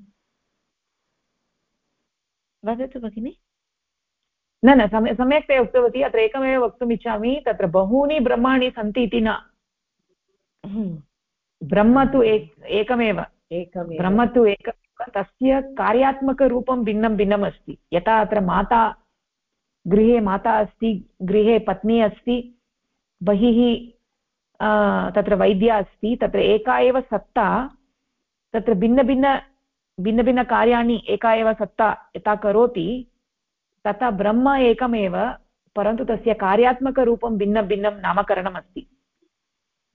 वदतु भगिनि। न न सम्य सम्यक्तया उक्तवती। अत्र एकमेव वक्तुम् इच्छामि। तत्र बहूनि ब्रह्माणि सन्ति इति न। हम्म। ब्रह्म तु एक एकमेव। एकमेव। ब्रह्म तु एकमेव तस्य कार्यात्मकरूपं भिन्नं भिन्नम् अस्ति। यथा अत्र माता गृहे माता अस्ति गृहे पत्नी अस्ति बहिः तत्र वैद्या अस्ति तत्र एका एव सत्ता तत्र भिन्नभिन्न भिन्नभिन्नकार्याणि एका एव सत्ता यथा करोति तथा ब्रह्म एकमेव परन्तु तस्य कार्यात्मकरूपं भिन्नभिन्नं नामकरणम् अस्ति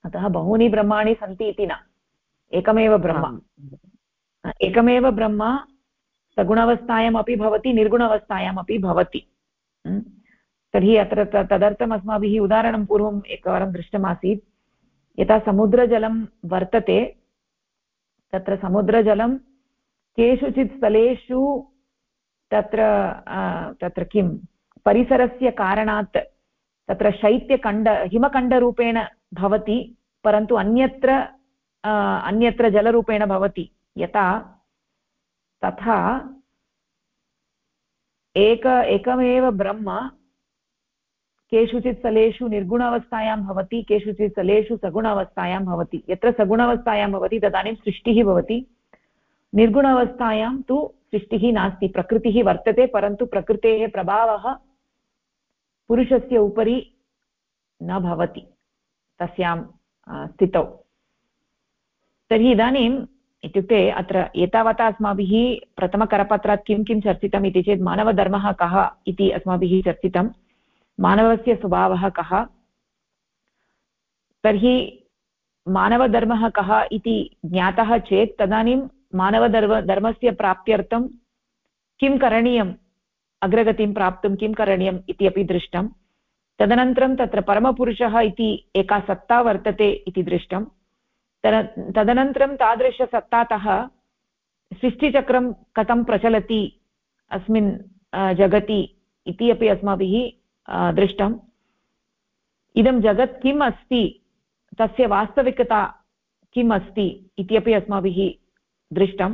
अतः बहूनि ब्रह्माणि सन्ति इति न एकमेव ब्रह्म एकमेव ब्रह्म सगुणावस्थायामपि भवति निर्गुणावस्थायामपि भवति तर्हि अत्र तदर्थम् अस्माभिः उदाहरणं पूर्वम् एकवारं दृष्टमासीत् यथा समुद्रजलं वर्तते, तत्र समुद्रजलं केषुचित् स्थलेषु तत्र तत्र किं, परिसरस्य कारणात् तत्र शैत्यखण्ड हिमखण्डरूपेण भवति, परन्तु अन्यत्र अन्यत्र जलरूपेण भवति, यथा, तथा एक, एकमेव ब्रह्म केषुचित् स्थलेषु निर्गुण अवस्थायां भवति, केषुचित् स्थलेषु सगुण अवस्थायां भवति। यत्र सगुण अवस्थायां भवति, तदानीं सृष्टिः भवति। निर्गुण अवस्थायां तु सृष्टिः नास्ति, प्रकृतिः वर्तते, परन्तु प्रकृतेः प्रभावः पुरुषस्य उपरि न भवति, तस्यां स्थितौ। तर्हि इदानीम् इत्युक्ते अत्र एतावता अस्माभिः प्रथमकरपत्रात् किं किं चर्चितम् इति चेत् मानवधर्मः कः इति अस्माभिः चर्चितं मानवस्य स्वभावः कः? तर्हि मानवधर्मः कः इति ज्ञातः चेत् तदानीं मानवधर्म, धर्मस्य प्राप्त्यर्थं किं करणीयम्, अग्रगतिं प्राप्तुं किं करणीयम् इति अपि दृष्टं। तदनन्तरं तत्र परमपुरुषः इति एका सत्ता वर्तते इति दृष्टं। तदनन्तरं तादृशसत्तातः सृष्टिचक्रं कथं प्रचलति, अस्मिन् जगति इति अपि अस्माभिः दृष्टम्। इदं जगत् किम् अस्ति? तस्य वास्तविकता किम् अस्ति इति अपि अस्माभिः दृष्टं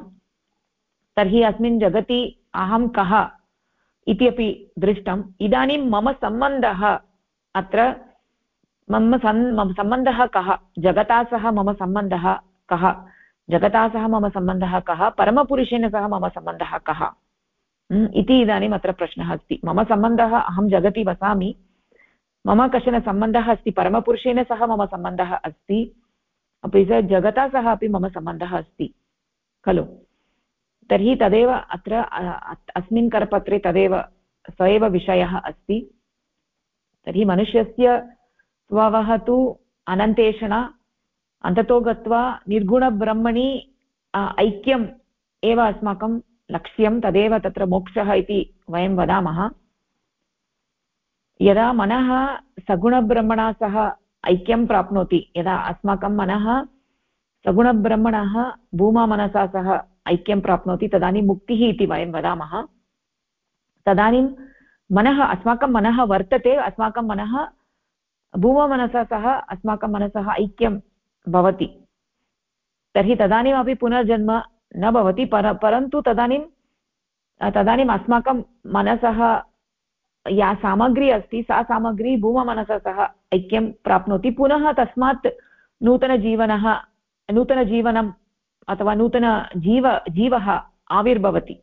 तर्हि अस्मिन् जगति अहं कः इति अपि दृष्टम्। इदानीं मम सम्बन्धः अत्र, मम सन्, मम सम्बन्धः कः? जगता सह मम सम्बन्धः कः? जगता सह मम सम्बन्धः कः? परमपुरुषेण सह मम सम्बन्धः कः? इति इदानीम् अत्र प्रश्नः अस्ति। मम सम्बन्धः अहं जगति वसामि। मम कश्चन सम्बन्धः अस्ति, परमपुरुषेण सह मम सम्बन्धः अस्ति। अपि च जगता सह अपि मम सम्बन्धः अस्ति, खलु? तर्हि तदेव अत्र अस्मिन् करपत्रे तदेव स एव विषयः अस्ति। तर्हि मनुष्यस्य स्वभावः तु अनन्तेषणा। अन्ततो गत्वा निर्गुणब्रह्मणि ऐक्यम् एव अस्माकं लक्ष्यं तदेव तत्र मोक्षः इति वयं वदामः। यदा मनः सगुणब्रह्मणा सह ऐक्यं प्राप्नोति, यदा अस्माकं मनः सगुणब्रह्मणः भूमामनसा सह ऐक्यं प्राप्नोति, तदानीं मुक्तिः इति वयं वदामः। तदानीं मनः, अस्माकं मनः वर्तते, अस्माकं मनः भूममनसा सह, अस्माकं मनसः ऐक्यं भवति। तर्हि तदानीमपि पुनर्जन्म न भवति, पर, परन्तु तदानीं तदानीम् अस्माकं मनसः या सामग्री अस्ति, सा सामग्री भूममनसा सह ऐक्यं प्राप्नोति। पुनः तस्मात् नूतनजीवनः, नूतनजीवनम् अथवा नूतनजीव, जीवः आविर्भवति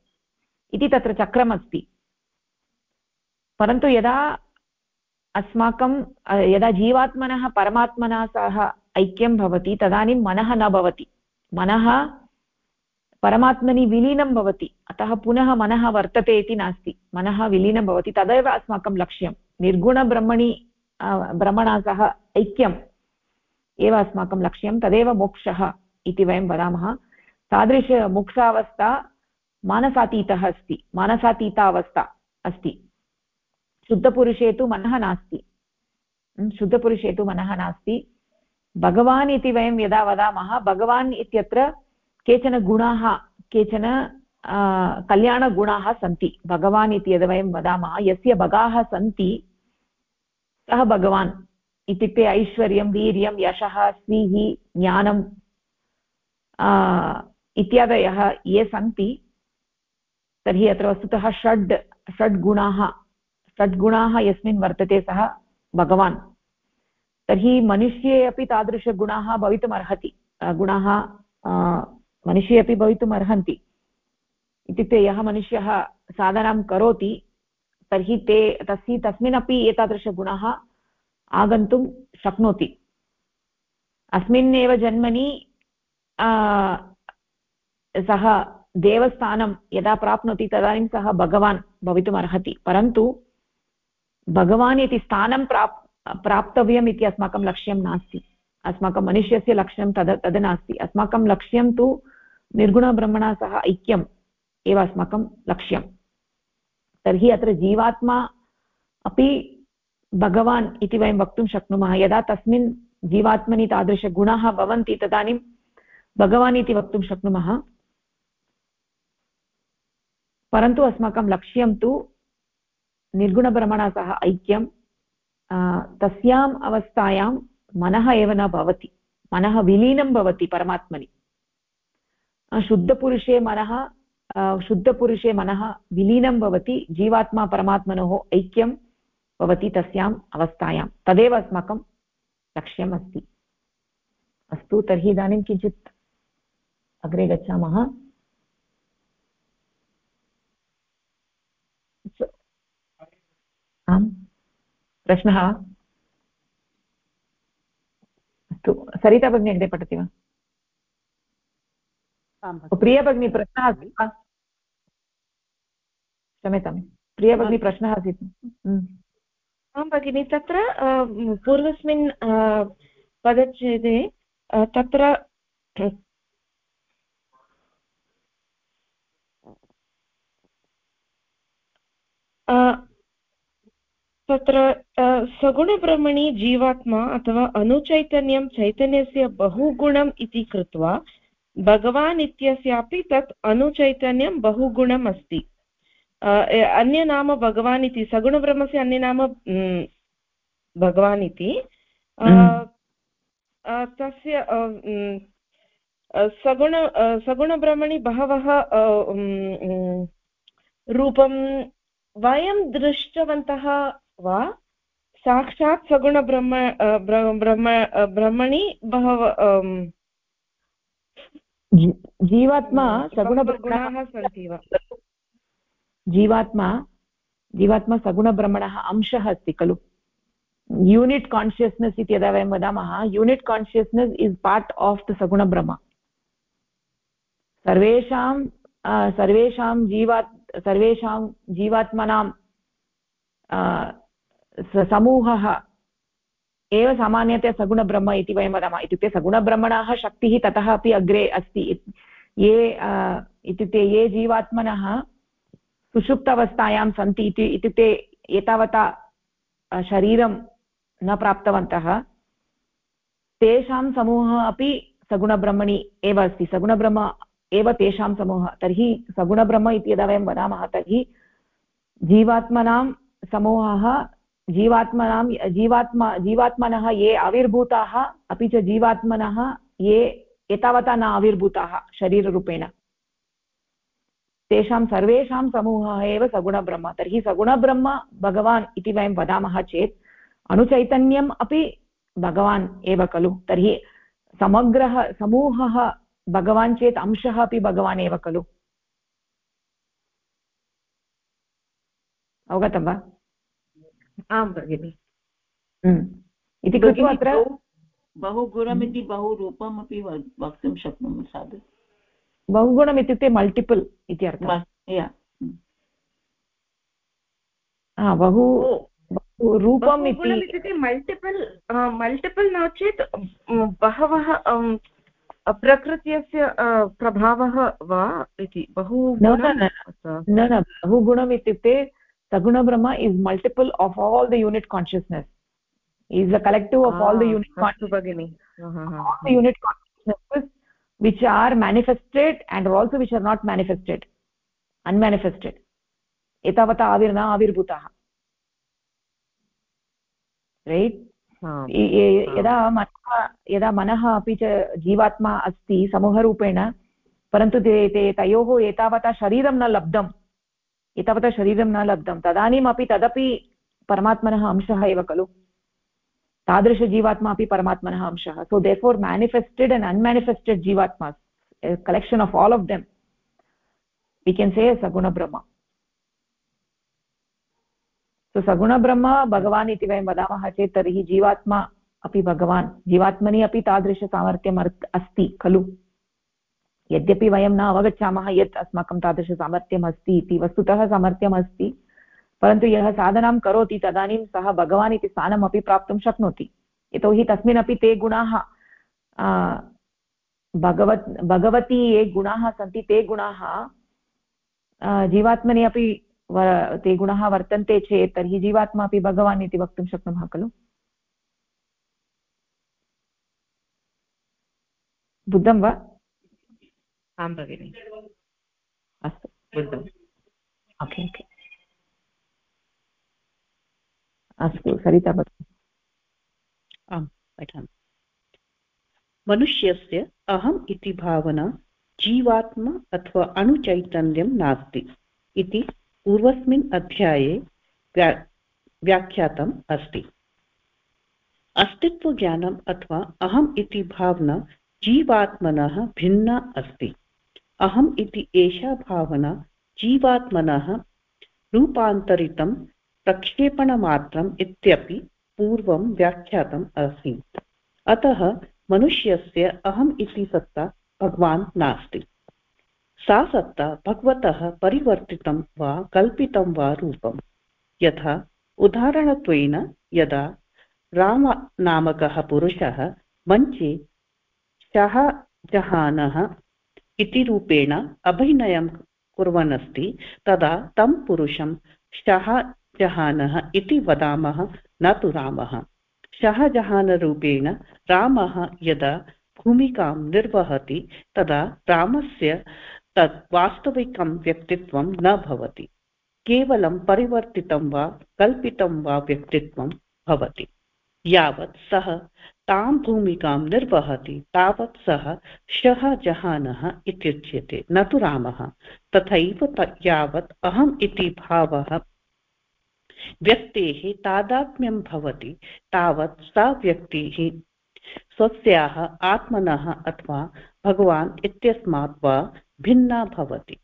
इति तत्र चक्रमस्ति। परन्तु यदा अस्माकं यदा जीवात्मनः, परमात्मना सह ऐक्यं भवति, तदानीं मनः न भवति। मनः परमात्मनि विलीनं भवति। अतः पुनः मनः वर्तते इति नास्ति। मनः विलीनं भवति। तदेव अस्माकं लक्ष्यं। निर्गुणब्रह्मणि ब्रह्मणा सह ऐक्यम्। एव अस्माकं लक्ष्यं। तदेव मोक्षः इति वयं वदामः। तादृशमोक्षावस्था मानसातीतः अस्ति। मानसातीता अवस्था अस्ति। शुद्धपुरुषे तु मनः नास्ति। शुद्धपुरुषे तु मनः नास्ति। भगवान् इति वयं यदा वदामः, भगवान् इत्यत्र केचन गुणाः, केचन कल्याणगुणाः सन्ति। भगवान् इति यद् वयं वदामः, यस्य भगाः सन्ति, सः भगवान्। इत्युक्ते ऐश्वर्यं, वीर्यं, यशः श्रीः ज्ञानम् इत्यादयः ये सन्ति, तर्हि अत्र वस्तुतः षड् षड्गुणाः षड्गुणाः यस्मिन् वर्तते सः भगवान्। तर्हि मनुष्ये अपि तादृशगुणाः भवितुमर्हति। गुणाः मनुष्ये अपि भवितुम् अर्हन्ति। इत्युक्ते यः मनुष्यः साधनां करोति, तर्हि ते तस्य तस्मिन्नपि एतादृशगुणः आगन्तुं शक्नोति। अस्मिन् एव जन्मनि सः देवस्थानं यदा प्राप्नोति तदानीं सः भगवान् भवितुमर्हति परन्तु भगवान् इति स्थानं प्राप्, प्राप्तव्यम् इति अस्माकं लक्ष्यं नास्ति। अस्माकं मनुष्यस्य लक्ष्यं तद् तद् नास्ति। अस्माकं लक्ष्यं तु निर्गुणब्रह्मणा सह ऐक्यम् एव अस्माकं लक्ष्यं तर्हि अत्र जीवात्मा अपि भगवान् इति वयं वक्तुं शक्नुमः। यदा तस्मिन् जीवात्मनि तादृशगुणाः भवन्ति तदानीं भगवान् इति वक्तुं शक्नुमः। परन्तु अस्माकं लक्ष्यं तु निर्गुणभ्रमणा सह ऐक्यं तस्याम् अवस्थायां मनः एव न भवति। मनः विलीनं भवति परमात्मनि। शुद्धपुरुषे मनः शुद्धपुरुषे मनः विलीनं भवति, जीवात्मा परमात्मनोः ऐक्यं भवति तस्याम् अवस्थायां। तदेव अस्माकं लक्ष्यम् अस्ति। अस्तु, तर्हि इदानीं किञ्चित् अग्रे गच्छामः। आम्, प्रश्नः अस्तु, सरिता भगिनी अग्रे पठति वा? प्रिया भगिनी प्रश्नः अस्ति वा क्षम्यतां प्रिया भगिनी प्रश्नः आसीत् आं भगिनि तत्र पूर्वस्मिन् पदच्छेदे तत्र तत्र सगुणब्रह्मणि जीवात्मा अथवा अणुचैतन्यं चैतन्यस्य बहुगुणम् इति कृत्वा भगवान् इत्यस्यापि तत् अणुचैतन्यं बहुगुणम् अस्ति। अन्य नाम भगवान् इति सगुणब्रह्मस्य अन्य नाम भगवान् इति। तस्य सगुण सगुणब्रह्मणि बहवः रूपं वयं दृष्टवन्तः वा? साक्षात् सगुणब्रह्म ब्रह्म ब्रह्मणि बहव जीवात्मा सगुणब्रह्मणाः सन्ति वा? जीवात्मा जीवात्मा सगुणब्रह्मणः अंशः अस्ति खलु। यूनिट् कान्शियस्नेस् इति यदा वयं वदामः unit consciousness is part of the सगुणब्रह्म। सर्वेषां सर्वेषां जीवात् सर्वेषां जीवात्मनां समूहः एव सामान्यतया सगुणब्रह्म इति वयं वदामः। इत्युक्ते सगुणब्रह्मणः शक्तिः ततः अपि अग्रे अस्ति। ये इत्युक्ते ये जीवात्मनः सुषुप्तावस्थायां सन्ति इति, इत्युक्ते एतावता शरीरं न प्राप्तवन्तः, तेषां समूहः अपि सगुणब्रह्मणि एव अस्ति। सगुणब्रह्म एव तेषां समूहः। तर्हि सगुणब्रह्म इति यदा वयं वदामः, तर्हि जीवात्मनां समूहः जीवात्मनां, जीवात्मा, जीवात्मनः ये आविर्भूताः, अपि च जीवात्मनः ये एतावता न आविर्भूताः शरीररूपेण। तेषां सर्वेषां समूहः एव सगुणब्रह्म। तर्हि सगुणब्रह्म भगवान् इति वयं वदामः चेत् अणुचैतन्यम् अपि भगवान् एव खलु। तर्हि समग्रः समूहः भगवान् चेत् अंशः अपि भगवान् एव खलु। अवगतं वा? आं भगिनि। हम्म। इति कृत्वा अत्र? बहुगुणमिति बहुरूपमपि वक्तुं शक्नुमः साधु। बहुगुणम् इत्युक्ते मल्टिपल् इति अर्थः। बहु रूपम् इत्युक्ते मल्टिपल् मल्टिपल् नो चेत् बहवः प्रकृत्यस्य प्रभावः वा इति। बहु न न। बहुगुणम् इत्युक्ते sagunabhrahma is multiple of all the unit consciousness is the collective of ah, all the unit consciousness all the unit consciousnesses which are manifested and also which are not manifested unmanifested etavata avirna avirbhutaah right यदा मनः यदा मनः अपि च जीवात्मा अस्ति समूहरूपेण परन्तु ते ते तयोः एतावता शरीरं न लब्धम् एतावता शरीरं न लब्धं। तदानीमपि तदपि परमात्मनः अंशः एव खलु। तादृशजीवात्मा अपि परमात्मनः अंशः। सो दे फोर् मेनिफेस्टेड् अण्ड् अन्मेनिफेस्टेड् जीवात्मा collection of all of them we can say सगुणब्रह्म सो सगुणब्रह्म भगवान् इति वयं वदामः चेत्, तर्हि जीवात्मा अपि भगवान्। जीवात्मनि अपि तादृशसामर्थ्यम् अस्ति, खलु। यद्यपि वयं न अवगच्छामः यत् अस्माकं तादृशसामर्थ्यम् अस्ति इति, वस्तुतः सामर्थ्यम् अस्ति। परन्तु यः साधनां करोति, तदानीं सः भगवान् इति स्थानमपि प्राप्तुं शक्नोति। यतोहि तस्मिन्नपि ते गुणाः भगवत्, भगवती ये गुणाः सन्ति, ते गुणाः जीवात्मनि अपि ते गुणाः वर्तन्ते चेत्, तर्हि जीवात्मा अपि भगवान् इति वक्तुं शक्नुमः खलु? बुद्धं वा? आं भगिनि। अस्तु बुद्धम् ओके ओके। अस्तु सरिता आम् पठामि। मनुष्यस्य अहम् इति भावना जीवात्मा अथवा अणुचैतन्यं नास्ति इति पूर्वस्मिन् अध्याये व्या व्याख्यातम् अस्ति। अस्तित्वज्ञानम् अथवा अहम् इति भावना जीवात्मनः भिन्ना अस्ति। अहम् इति एषा भावना जीवात्मनः रूपान्तरितं प्रक्षेपणमात्रम् इत्यपि पूर्वं व्याख्यातम् आसीत्। अतः मनुष्यस्य अहम् इति सत्ता भगवान् नास्ति। सा सत्ता भगवतः परिवर्तितं वा कल्पितं वा रूपं यथा उदाहरणत्वेन यदा रामनामकः पुरुषः मञ्चे शाहजहानः इति रूपेण अभिनयं कुर्वन् अस्ति तदा तं पुरुषं शाहजहानः इति वदामः, न तु रामः। शाहजहानरूपेण रामः यदा भूमिकां निर्वहति, तदा रामस्य तत् वास्तविकं व्यक्तित्वं न भवति। केवलं परिवर्तितं वा कल्पितं वा व्यक्तित्वं भवति। यावत् सः तां भूमिकां निर्वहति, तावत् सः शहजहानः इत्युच्यते, न तु रामः। तथैव यावत् अहम् इति भावः व्यक्तेः तादात्म्यं भवति, तावत् सा व्यक्तिः स्वस्याः आत्मनः अथवा भगवान् इत्यस्मात् वा भिन्ना भवति।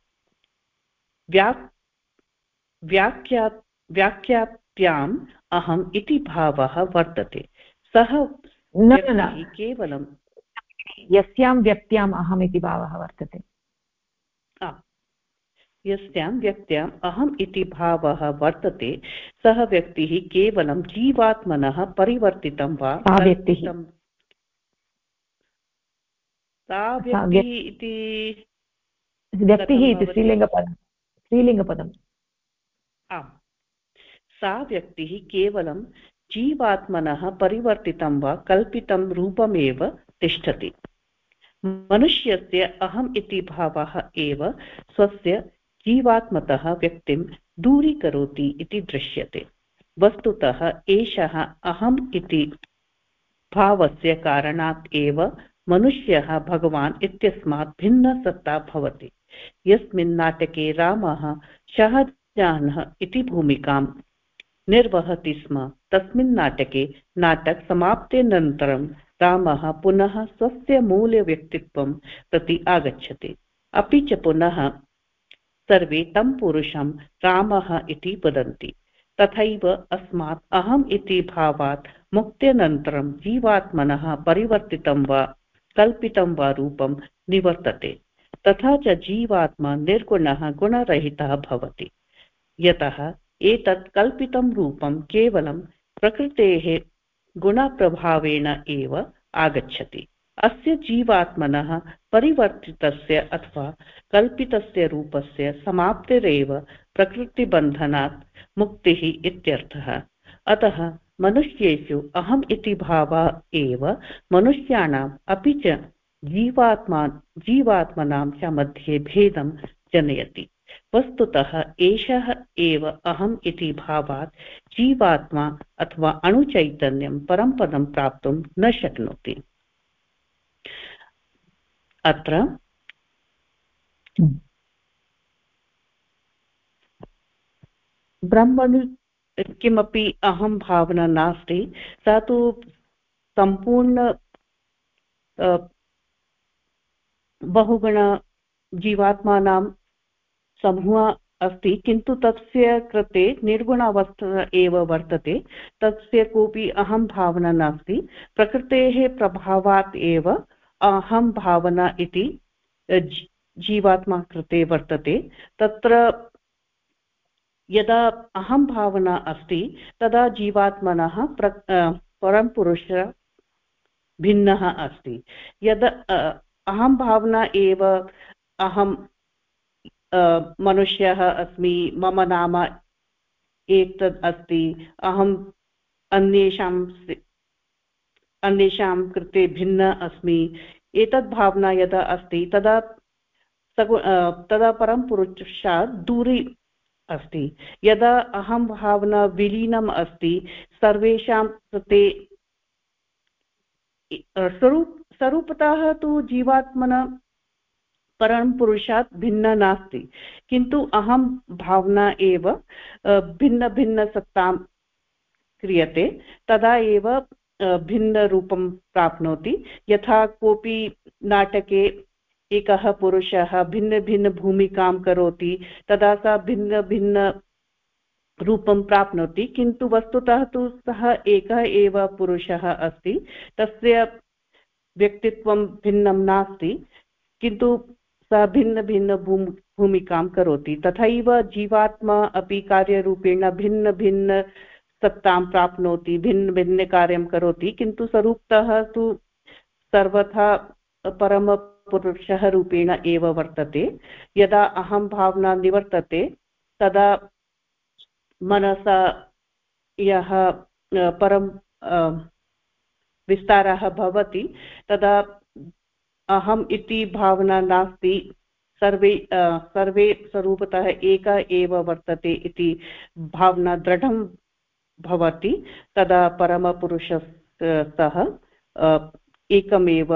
व्याख्या व्याख्यात्याम् अहम् इति भावः वर्तते। सः न न। केवलं यस्यां व्यक्त्याम् अहम् इति भावः वर्तते। यस्यां व्यक्त्याम् अहम् इति भावः वर्तते सः व्यक्तिः केवलं जीवात्मनः परिवर्तितं वा? व्यक्तिः। सा व्यक्तिः इति व्यक्तिः इति स्त्रीलिङ्गपदं स्त्रीलिङ्गपदम्। आम्। सा व्यक्तिः केवलं जीवात्मनः परिवर्तितं वा कल्पितं रूपमेव तिष्ठति। मनुष्यस्य अहम् इति भावः एव स्वस्य जीवात्मतः व्यक्तिं दूरीकरोति इति दृश्यते। वस्तुतः एषः अहम् इति भावस्य कारणात् एव मनुष्यः भगवान् इत्यस्मात् भिन्नसत्ता भवति। यस्मिन् नाटके रामः इति भूमिकां निर्वहति स्म। तस्मिन् नाटके नाटकसमाप्तेनन्तरं रामः पुनः स्वस्य मूलव्यक्तित्वं प्रति आगच्छति। अपि च पुनः सर्वे तं पुरुषं रामः इति वदन्ति। तथैव अस्मात् अहम् इति भावात् मुक्त्यनन्तरं जीवात्मनः परिवर्तितं वा कल्पितं वा रूपं निवर्तते। तथा च जीवात्मा निर्गुणः गुणरहितः भवति। यतः एतत् कल्पितं रूपं केवलं प्रकृतेः गुणप्रभावेण एव आगच्छति। अस्य जीवात्मनः परिवर्तितस्य अथवा कल्पितस्य रूपस्य समाप्तिरेव प्रकृतिबन्धनात् मुक्तिः इत्यर्थः। अतः मनुष्येषु अहम् इति भावः एव मनुष्याणाम् अपि च जीवात्मा जीवात्मनां च मध्ये भेदं जनयति। वस्तुतः एषः एव अहम् इति भावात् जीवात्मा अथवा अणुचैतन्यं परं प्राप्तुं न शक्नोति। अत्र ब्रह्मणि किमपि अहं भावना नास्ति, सा तु सम्पूर्ण बहुगणजीवात्मानां समूहः अस्ति, किन्तु तस्य कृते निर्गुणावस्था एव वर्तते। तस्य कोऽपि अहं भावना नास्ति। प्रकृतेः प्रभावात् एव अहं भावना इति जीवात्मा कृते वर्तते। तत्र यदा अहं भावना अस्ति, तदा जीवात्मनः प्र परं पुरुष भिन्नः अस्ति। यदा अहं भावना एव अहं मनुष्यः अस्मि, मम नाम एतद् अस्ति। अहम् अन्येषां अन्येषां कृते भिन्न अस्मि। एतद् भावना यदा अस्ति, तदा सगु तदा परं पुरुषात् दूरी अस्ति। यदा अहं भावना विलीनम् अस्ति, सर्वेषां कृते स्वरूप, स्वरूपतः तु जीवात्मन परं पुरुषात् भिन्न नास्ति। किन्तु अहं भावना एव भिन्नभिन्नसत्तां क्रियते, तदा एव भिन्नरूपं प्राप्नोति। यथा कोऽपि नाटके एकः पुरुषः भिन्नभिन्नभूमिकां करोति, तदा सा भिन्नभिन्न रूपं प्राप्नोति। किन्तु वस्तुतः तु सः एकः एव पुरुषः अस्ति, तस्य व्यक्तित्वं भिन्नं नास्ति। किन्तु सः भूम्, भूमिकां करोति। तथैव जीवात्मा अपि कार्यरूपेण भिन्नभिन्न सत्तां प्राप्नोति भिन्नभिन्नकार्यं करोति, किन्तु स्वरूपतः तु सर्वथा परमपुरुषः रूपेण एव वर्तते। यदा अहं भावना निवर्तते, तदा मनसा यः परं विस्तारः भवति, तदा अहम् इति भावना नास्ति। सर्वे सर्वे स्वरूपतः एक एव वर्तते इति भावना दृढं भवति। तदा परमपुरुषः एकमेव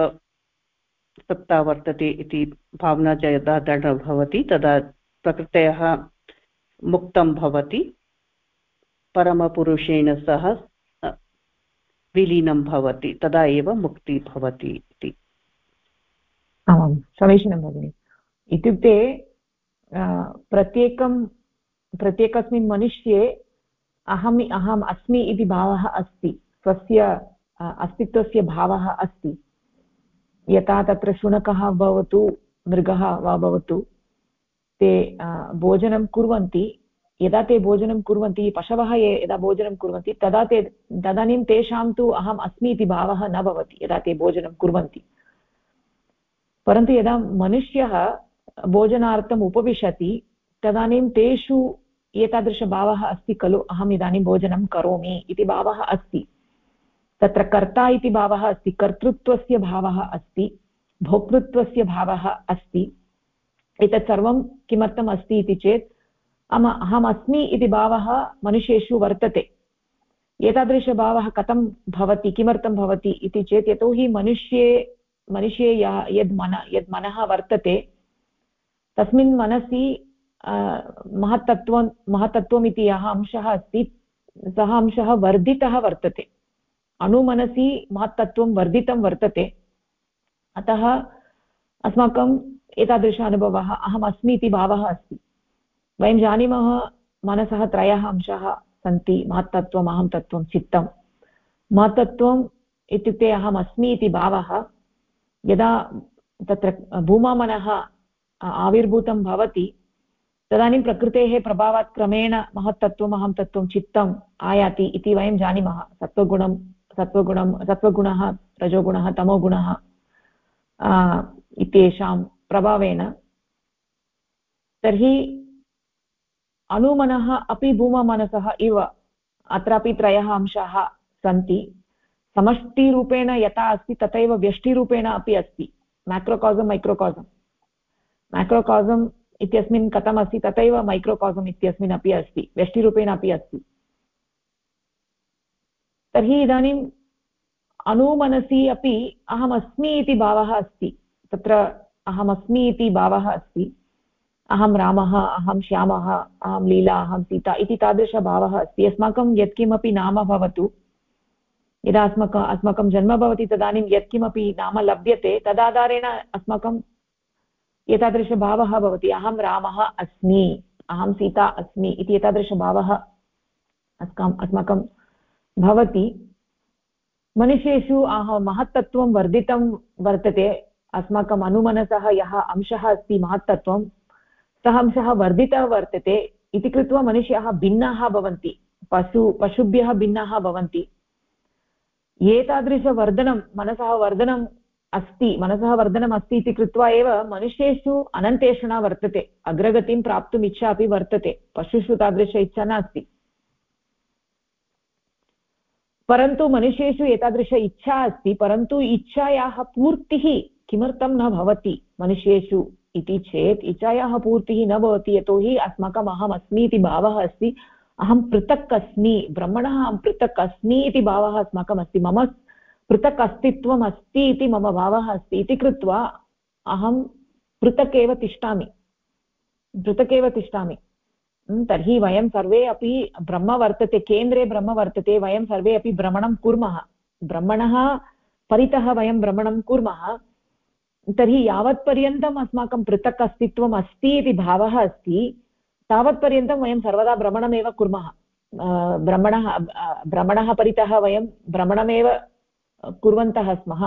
सत्ता वर्तते इति भावना यदा दृढ भवति। तदा प्रकृतयः मुक्तं भवति। परमपुरुषेण सह विलीनं भवति। तदा एव मुक्ति भवति। आमां, समीचीनं भगिनि। इत्युक्ते प्रत्येकं, प्रत्येकस्मिन् मनुष्ये अहम् अहम् अस्मि इति भावः अस्ति, स्वस्य अस्तित्वस्य भावः अस्ति। यथा तत्र शुनकः भवतु, मृगः वा भवतु, ते भोजनं कुर्वन्ति, यदा ते भोजनं कुर्वन्ति, पशवः ये यदा भोजनं कुर्वन्ति, तदा ते, तदानीं तेषां तु अहम् अस्मि इति भावः न भवति, यदा ते भोजनं कुर्वन्ति। परन्तु यदा मनुष्यः भोजनार्थम् उपविशति, तदानीं तेषु एतादृशभावः अस्ति खलु, अहम् इदानीं भोजनं करोमि इति भावः अस्ति। तत्र कर्ता इति भावः अस्ति, कर्तृत्वस्य भावः अस्ति, भोक्तृत्वस्य भावः अस्ति। एतत् सर्वं किमर्थम् अस्ति इति चेत्, अम अहम् अस्मि इति भावः मनुष्येषु वर्तते। एतादृशभावः कथं भवति, किमर्थं भवति इति चेत्, यतोहि मनुष्ये मनुष्ये यद् मन, यद् मनः वर्तते, तस्मिन् मनसि महत्तत्वं महत्तत्वम् इति यः अंशः अस्ति, सः अंशः वर्धितः वर्तते। अणुमनसि महत्तत्वं वर्धितं वर्तते। अतः अस्माकम् एतादृश अनुभवः, अहम् अस्मि इति भावः अस्ति। वयं जानीमः मनसः त्रयः अंशाः सन्ति महत्तत्वम् अहं तत्त्वं चित्तं महत्तत्वम् इत्युक्ते अहम् अस्मि इति भावः। यदा तत्र भूमामनः आविर्भूतं भवति, तदानीं प्रकृतेः प्रभावात् क्रमेण महत्तत्त्वम् अहं तत्त्वं चित्तम् आयाति इति वयं जानीमः। सत्त्वगुणं सत्त्वगुणं, सत्त्वगुणः, रजोगुणः, तमोगुणः इत्येषां प्रभावेन। तर्हि अणुमनः अपि भूममनसः इव, अत्रापि त्रयः अंशाः सन्ति। समष्टिरूपेण यथा अस्ति, तथैव व्यष्टिरूपेण अपि अस्ति। मैक्रोकासम् मैक्रोकासम् मैक्रोकासम् इत्यस्मिन् कथमस्ति तथैव मैक्रोकासम् इत्यस्मिन् अपि अस्ति, व्यष्टिरूपेण अपि अस्ति। तर्हि इदानीम् अनुमनसि अपि अहमस्मि इति भावः अस्ति। तत्र अहमस्मि इति भावः अस्ति। अहं रामः, अहं श्यामः, अहं लीला, अहं सीता इति तादृशभावः अस्ति। अस्माकं यत्किमपि नाम भवतु। यदा अस्माकम् अस्माकं जन्म भवति तदानीं यत्किमपि नाम लभ्यते, तदाधारेण अस्माकं एतादृशभावः भवति। अहं रामः अस्मि, अहं सीता अस्मि इति एतादृशभावः अस्माकम् अस्माकं भवति। मनुष्येषु अहं महत्तत्वं वर्धितं वर्तते। अस्माकम् अनुमनसः यः अंशः अस्ति महत्तत्वं सः अंशः वर्धितः वर्तते। इति कृत्वा मनुष्याः भिन्नाः भवन्ति। पशु, पशुभ्यः भिन्नाः भवन्ति। एतादृशवर्धनं मनसः वर्धनं अस्ति, मनसः वर्धनम् अस्ति इति कृत्वा एव मनुष्येषु अनन्तेषणा वर्तते, अग्रगतिं प्राप्तुम् इच्छा अपि वर्तते, पशुषु तादृश इच्छा नास्ति। परन्तु मनुष्येषु एतादृश इच्छा अस्ति, परन्तु इच्छायाः पूर्तिः किमर्थं न भवति मनुष्येषु इति चेत्, इच्छायाः पूर्तिः न भवति यतोहि अस्माकम् अहम् अस्मि इति भावः अस्ति। अहं पृथक् अस्मि ब्रह्मणः अहं पृथक् अस्मि इति भावः अस्माकम् अस्ति। मम पृथक् अस्तित्वम् अस्ति इति मम भावः अस्ति। इति कृत्वा अहं पृथक् एव तिष्ठामि। पृथक् एव तिष्ठामि। तर्हि वयं सर्वे अपि ब्रह्म वर्तते, केन्द्रे ब्रह्म वर्तते, वयं सर्वे अपि भ्रमणं कुर्मः। ब्रह्मणः परितः वयं भ्रमणं कुर्मः। तर्हि यावत्पर्यन्तम् अस्माकं पृथक् अस्तित्वम् अस्ति इति भावः अस्ति। तावत्पर्यन्तं वयं सर्वदा भ्रमणमेव कुर्मः। भ्रमणः भ्रमणः परितः वयं भ्रमणमेव कुर्वन्तः स्मः।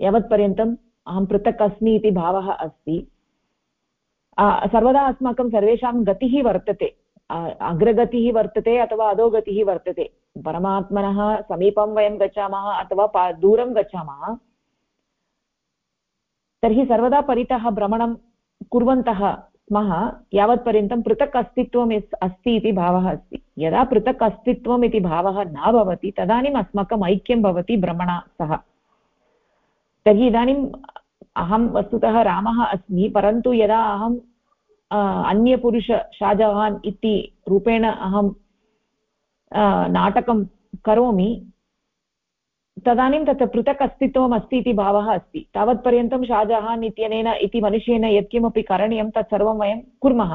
यावत्पर्यन्तम् अहं पृथक् अस्मि इति भावः अस्ति। सर्वदा अस्माकं सर्वेषां गतिः वर्तते। अग्रगतिः वर्तते अथवा अधोगतिः वर्तते। परमात्मनः समीपं वयं गच्छामः अथवा दूरं गच्छामः। तर्हि सर्वदा परितः भ्रमणं कुर्वन्तः स्मः, यावत्पर्यन्तं पृथक् अस्तित्वम् अस्ति इति भावः अस्ति। यदा पृथक् अस्तित्वम् इति भावः न भवति, तदानीम् अस्माकम् ऐक्यं भवति भ्रमणा सह। तर्हि इदानीम् अहं वस्तुतः रामः अस्मि, परन्तु यदा अहम् अन्यपुरुष शाहजहान् इति रूपेण अहं नाटकं करोमि तदानीं तत्र पृथक् अस्तित्वम् अस्ति इति भावः अस्ति। तावत्पर्यन्तं शाहजहान् इत्यनेन इति मनुष्येन यत्किमपि करणीयं तत्सर्वं वयं कुर्मः।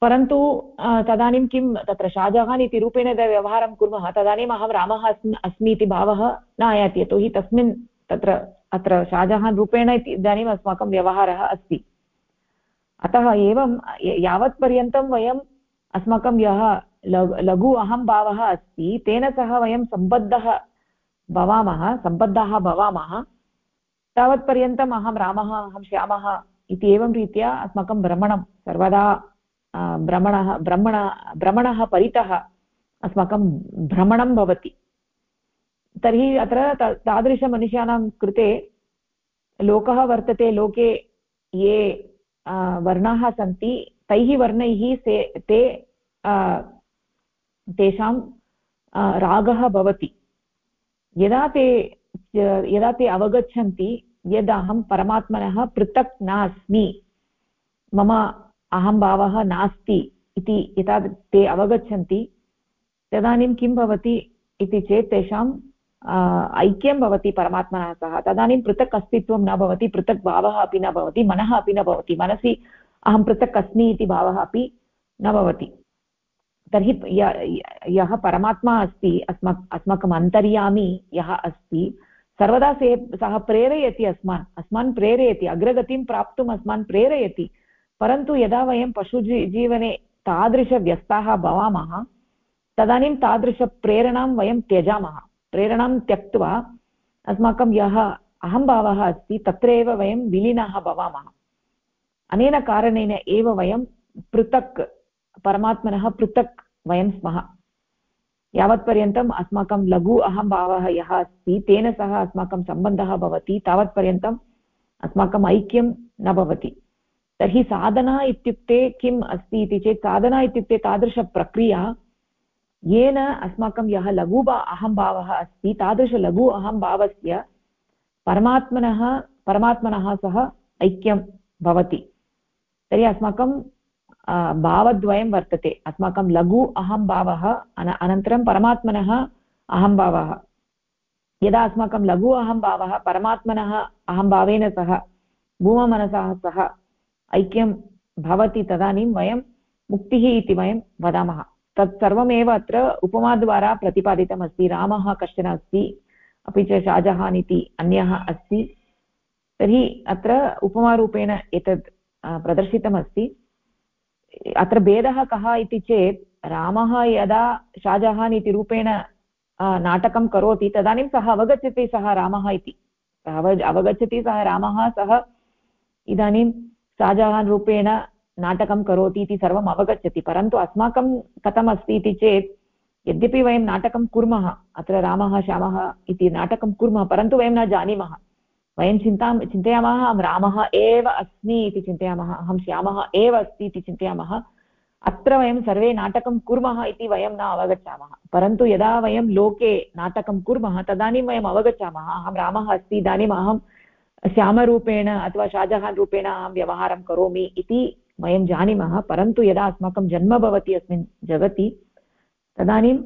परन्तु तदानीं किं तत्र शाहजहान् इति रूपेण यदा व्यवहारं कुर्मः, तदानीम् अहं रामः अस्मि अस्मि इति भावः न आयाति। यतोहि तस्मिन् तत्र, अत्र शाहजहान् रूपेण इति इदानीम् अस्माकं व्यवहारः अस्ति। अतः एवं यावत्पर्यन्तं वयम् अस्माकं यः लघु अहं भावः अस्ति, तेन सह वयं सम्बद्धः भवामः, सम्बद्धाः भवामः, तावत्पर्यन्तम् अहं रामः, अहं श्यामः इति एवं रीत्या अस्माकं भ्रमणं सर्वदा भ्रमणः, भ्रमण, भ्रमणः परितः अस्माकं भ्रमणं भवति। तर्हि अत्र तादृशमनुष्याणां कृते लोकः वर्तते, लोके ये वर्णाः सन्ति, तैः वर्णैः से, ते तेषां रागः भवति। यदा ते यदा ते अवगच्छन्ति, यद् अहं परमात्मनः पृथक् नास्मि, मम अहम्भावः नास्ति इति यदा ते अवगच्छन्ति, तदानीं किं भवति इति चेत् तेषां ऐक्यं भवति परमात्मनः सह। तदानीं पृथक् अस्तित्वं न भवति, पृथक् भावः अपि न भवति, मनः अपि न भवति, मनसि अहं पृथक् अस्मि इति भावः अपि न भवति। तर्हि यः परमात्मा अस्ति, अस्मा, अस्माकम् अन्तर्यामी यः अस्ति, सर्वदा से, सः प्रेरयति अस्मान् अस्मान् प्रेरयति, अग्रगतिं प्राप्तुम् अस्मान् प्रेरयति, परन्तु यदा वयं पशुजी जीवने तादृशव्यस्ताः भवामः, तदानीं तादृशप्रेरणां वयं त्यजामः, प्रेरणां त्यक्त्वा अस्माकं यः अहम्भावः अस्ति तत्र वयं विलीनाः भवामः। अनेन कारणेन एव वयं पृथक् परमात्मनः पृथक् वयं स्मः। यावत्पर्यन्तम् अस्माकं लघु अहम्भावः यः अस्ति, तेन सह अस्माकं सम्बन्धः भवति, तावत्पर्यन्तम् अस्माकम् ऐक्यं न भवति। तर्हि साधना इत्युक्ते किम् अस्ति इति चेत् साधना इत्युक्ते तादृशप्रक्रिया। येन अस्माकं यः लघु अहम्भावः अस्ति तादृशलघु अहम्भावस्य परमात्मनः परमात्मनः सह ऐक्यं भवति। तर्हि अस्माकं भावद्वयं वर्तते। अस्माकं लघु अहम्भावः अन, अनन्तरं परमात्मनः अहम्भावः यदा अस्माकं लघु अहम्भावः परमात्मनः अहम्भावेन सह, भूममनसः सह ऐक्यं भवति तदानीं वयं मुक्तिः इति वयं वदामः। तत् सर्वमेव अत्र उपमाद्वारा प्रतिपादितमस्ति। रामः कश्चन अस्ति, अपि च शाहजहान् इति अन्यः अस्ति। तर्हि अत्र उपमारूपेण एतत् प्रदर्शितमस्ति। अत्र भेदः कः इति चेत्, रामः यदा शाहजहान् इति रूपेण नाटकं करोति, तदानीं सः अवगच्छति सः रामः इति। सः अवगच्छति सः रामः, सः इदानीं शाहजहान् रूपेण नाटकं करोति इति सर्वम् अवगच्छति। परन्तु अस्माकं कथम् अस्ति इति चेत्, यद्यपि वयं नाटकं कुर्मः, अत्र रामः, श्यामः इति नाटकं कुर्मः, परन्तु वयं न जानीमः। वयं चिन्तां, चिन्तयामः, अहं रामः एव अस्मि इति चिन्तयामः, अहं श्यामः एव अस्ति इति चिन्तयामः, अत्र वयं सर्वे नाटकं कुर्मः इति वयं न अवगच्छामः। परन्तु यदा वयं लोके नाटकं कुर्मः, तदानीं वयम् अवगच्छामः, अहं रामः अस्ति, इदानीम् अहं श्यामरूपेण अथवा शाहजहान् रूपेण अहं व्यवहारं करोमि इति वयं जानीमः, परन्तु यदा अस्माकं जन्म भवति अस्मिन् जगति, तदानीं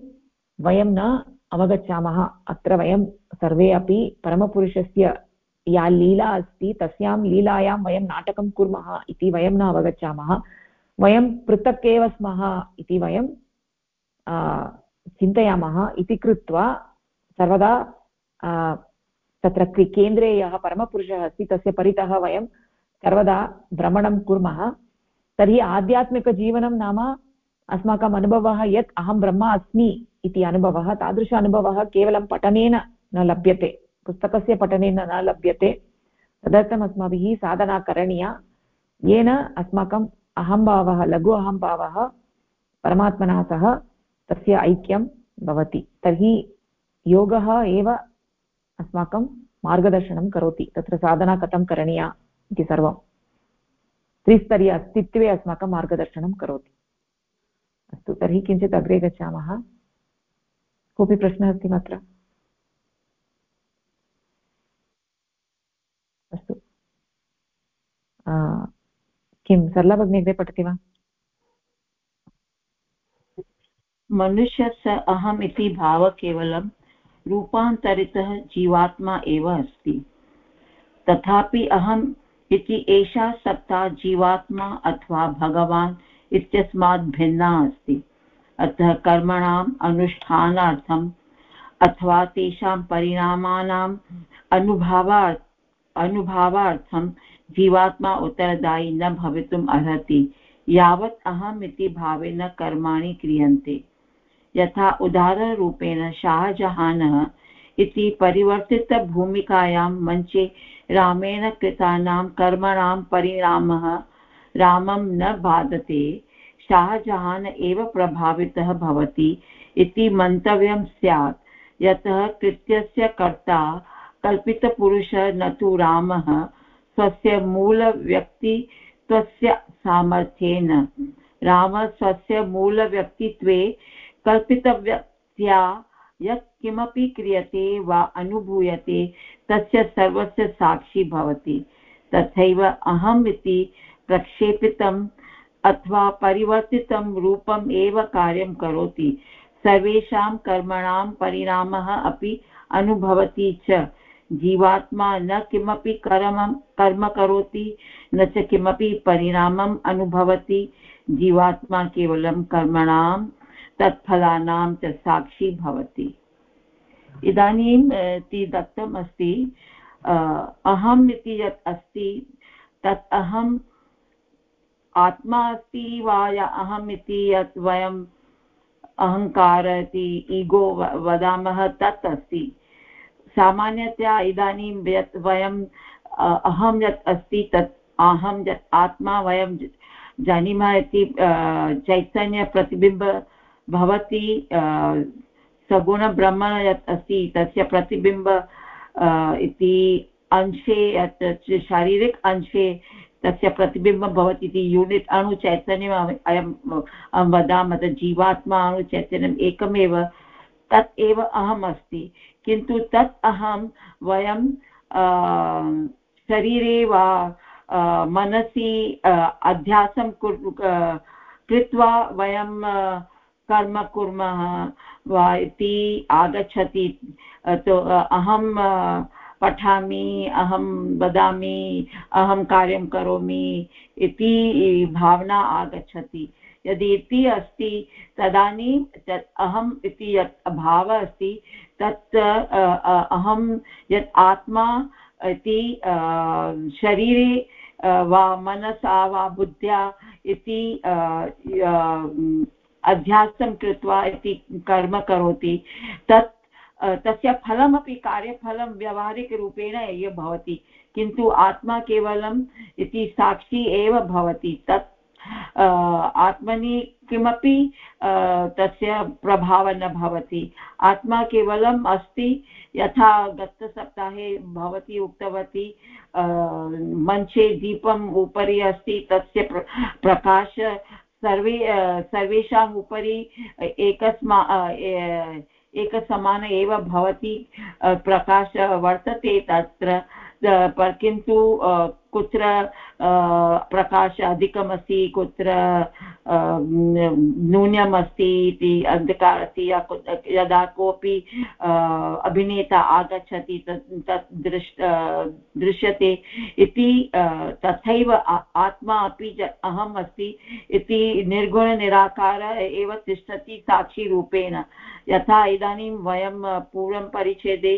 वयं न अवगच्छामः। अत्र वयं सर्वे अपि परमपुरुषस्य या लीला अस्ति, तस्यां लीलायां वयं नाटकं कुर्मः इति वयं न अवगच्छामः। वयं पृथक् एव स्मः इति वयं चिन्तयामः इति कृत्वा सर्वदा तत्र केन्द्रे यः परमपुरुषः अस्ति, तस्य परितः वयं सर्वदा भ्रमणं कुर्मः। तर्हि आध्यात्मिकजीवनं नाम अस्माकम् अनुभवः यत् अहं ब्रह्मा अस्मि इति अनुभवः, तादृश अनुभवः केवलं पठनेन न लभ्यते। पुस्तकस्य पठनेन न लभ्यते। तदर्थम् अस्माभिः साधना करणीया। येन अस्माकम् अहम्भावः लघु अहम्भावः परमात्मना सह तस्य ऐक्यं भवति। तर्हि योगः एव अस्माकं मार्गदर्शनं करोति। तत्र साधना कथं करणीया इति सर्वम् त्रिस्तरीय अस्तित्वे अस्माकं मार्गदर्शनं करोति। अस्तु, तर्हि किञ्चित् अग्रे गच्छामः। कोऽपि प्रश्नः अस्ति वा अत्र अस्तु किं सरला भगिनी अग्रे पठति वा मनुष्यस्य अहम् इति भावः केवलं रूपान्तरितः जीवात्मा एव अस्ति तथापि अहम् इति एषा सत्ता जीवात्मा अथवा भगवान् इत्यस्मात् भिन्ना अस्ति अतः कर्मणाम् अनुष्ठानार्थम् अथवा तेषां परिणामानाम् अनुभावार्थ अनुभावार्थं जीवात्मा उत्तरदायी न भवितुम् अर्हति। यावत् अहम् इति भावेन कर्माणि क्रियन्ते। यथा उदाहरणरूपेण शाहजहानः इति परिवर्तितभूमिकायां मञ्चे रामेण कृतानां कर्मणां परिणामः रामं न बाधते, शाहजहान् एव प्रभावितः भवति इति मन्तव्यं स्यात्। यतः कृत्यस्य कर्ता कल्पितपुरुषः न तु रामः। स्वस्य मूलव्यक्तित्वस्य सामर्थ्येन। रामः स्वस्य मूलव्यक्तित्वे कल्पितव्यक्त्या यत् किमपि क्रियते वा अनुभूयते, तस्य सर्वस्य साक्षी भवति। तथैव अहम् इति प्रक्षेपितम् अथवा परिवर्तितं रूपम् एव कार्यं करोति। सर्वेषां कर्मणां परिणामः अपि अनुभवति च। जीवात्मा न किमपि कर्म कर्म करोति, न च किमपि परिणामम् अनुभवति। जीवात्मा केवलं कर्मणां, तत्फलानां च साक्षी भवति। इदानीं इति दत्तम् अस्ति अहम् इति यत् अस्ति, तत् अहम् आत्मा अस्ति वा या अहम् इति यत् वयम् अहङ्कार इति, ईगो वदामः, तत् अस्ति। सामान्यतया इदानीं यत् वयम् अहं यत् अस्ति तत् अहं यत् आत्मा वयं जानीमः इति चैतन्यप्रतिबिम्ब भवति सगुणब्रह्म यत् अस्ति तस्य प्रतिबिम्ब इति अंशे यत् शारीरिक अंशे तस्य प्रतिबिम्बं भवति इति यूनिट् अणुचैतन्यम् अयं वदामः जीवात्मा अणुचैतन्यम् एकमेव, तत् एव अहम् अस्ति। किन्तु तत् अहं वयं शरीरे वा मनसि अध्यासं कृत्वा वयं कर्म कुर्मः वा इति आगच्छति तो अहं पठामि, अहं वदामि, अहं कार्यं करोमि इति भावना आगच्छति। यदि इति अस्ति, तदानीं तत् अहम् इति यत् भावः अस्ति तत् अहं यत् आत्मा इति शरीरे वा मनसा वा बुद्ध्या इति अध्यासं कृत्वा इति कर्म करोति, तत् तस्य फलमपि कार्यफलं व्यावहारिकरूपेण एव भवति, किन्तु आत्मा केवलम् इति साक्षी एव भवति, तत् आत्मनि किमपि तस्य प्रभावः न भवति। आत्मा केवलम् अस्ति यथा गतसप्ताहे भवती उक्तवती मञ्चे दीपम् उपरि अस्ति तस्य प्र, प्रकाश सर्वे सर्वेषाम् उपरि एकस्मा एकसमान एव भवति प्रकाश वर्तते तत्र। किन्तु कुत्र प्रकाश अधिकमस्ति, कुत्र न्यूनमस्ति इति अन्धकार अस्ति यदा कोऽपि अभिनेता आगच्छति तत् तत् दृश् दृश्यते इति तथैव आत्मा अपि अहम् अस्ति इति निर्गुणनिराकार एव तिष्ठति साक्षीरूपेण। यथा इदानीं वयं पूर्वं परिच्छेदे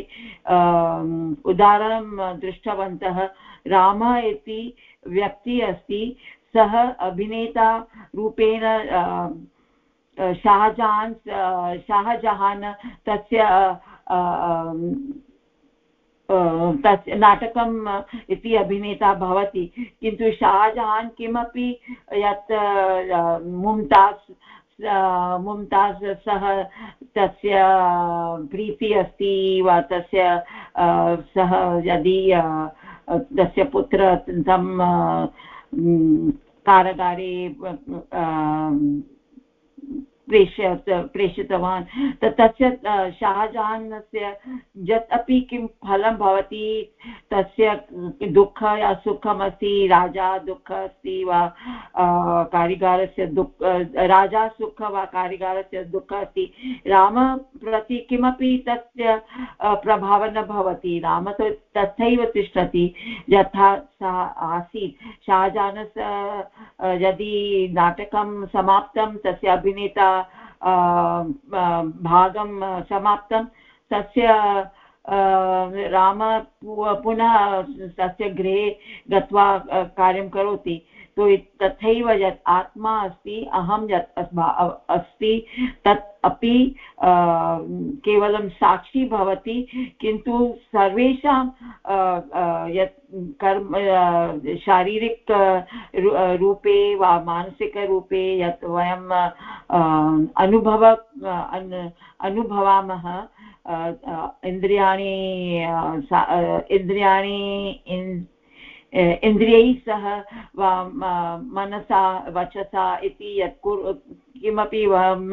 उदाहरणं दृष्टवन्तः रामः इति व्यक्ति अस्ति। सः अभिनेता रूपेण शाहजहान् शाहजहान् तस्य तस्य नाटकम् इति अभिनेता भवति। किन्तु शाहजहान् किमपि यत् मुम्तास् मुम्तास् सः तस्य प्रीति अस्ति वा तस्य सः यदि तस्य पुत्र तं कारागारे प्रेष्य प्रेषितवान्। तस्य शाहजहानस्य यत् अपि किं फलं भवति, तस्य दुःख या सुखमस्ति, राजा दुःख अस्ति वा कारिगारस्य दुःख राजा सुख वा, कारिगारस्य दुःख अस्ति, राम प्रति किमपि तस्य प्रभावः न भवति। राम तु, तथैव तिष्ठति, यथा सः आसीत्। शाहजहानस्य यदि नाटकं समाप्तं, तस्य अभिनेता भागं समाप्तं, तस्य राम पुनः तस्य गृहे गत्वा कार्यं करोति। तो तथैव यत् आत्मा अस्ति, अहं यत् अस्ति, तत् अपि केवलं साक्षी भवति, किन्तु सर्वेषां यत् कर्म शारीरिक रूपे वा मानसिकरूपे यत् वयं अनुभव अनुभवामः इन्द्रियाणि इन्द्रियाणि इन्द्रियैः सह वा मनसा, वचसा इति यत् किमपि वयं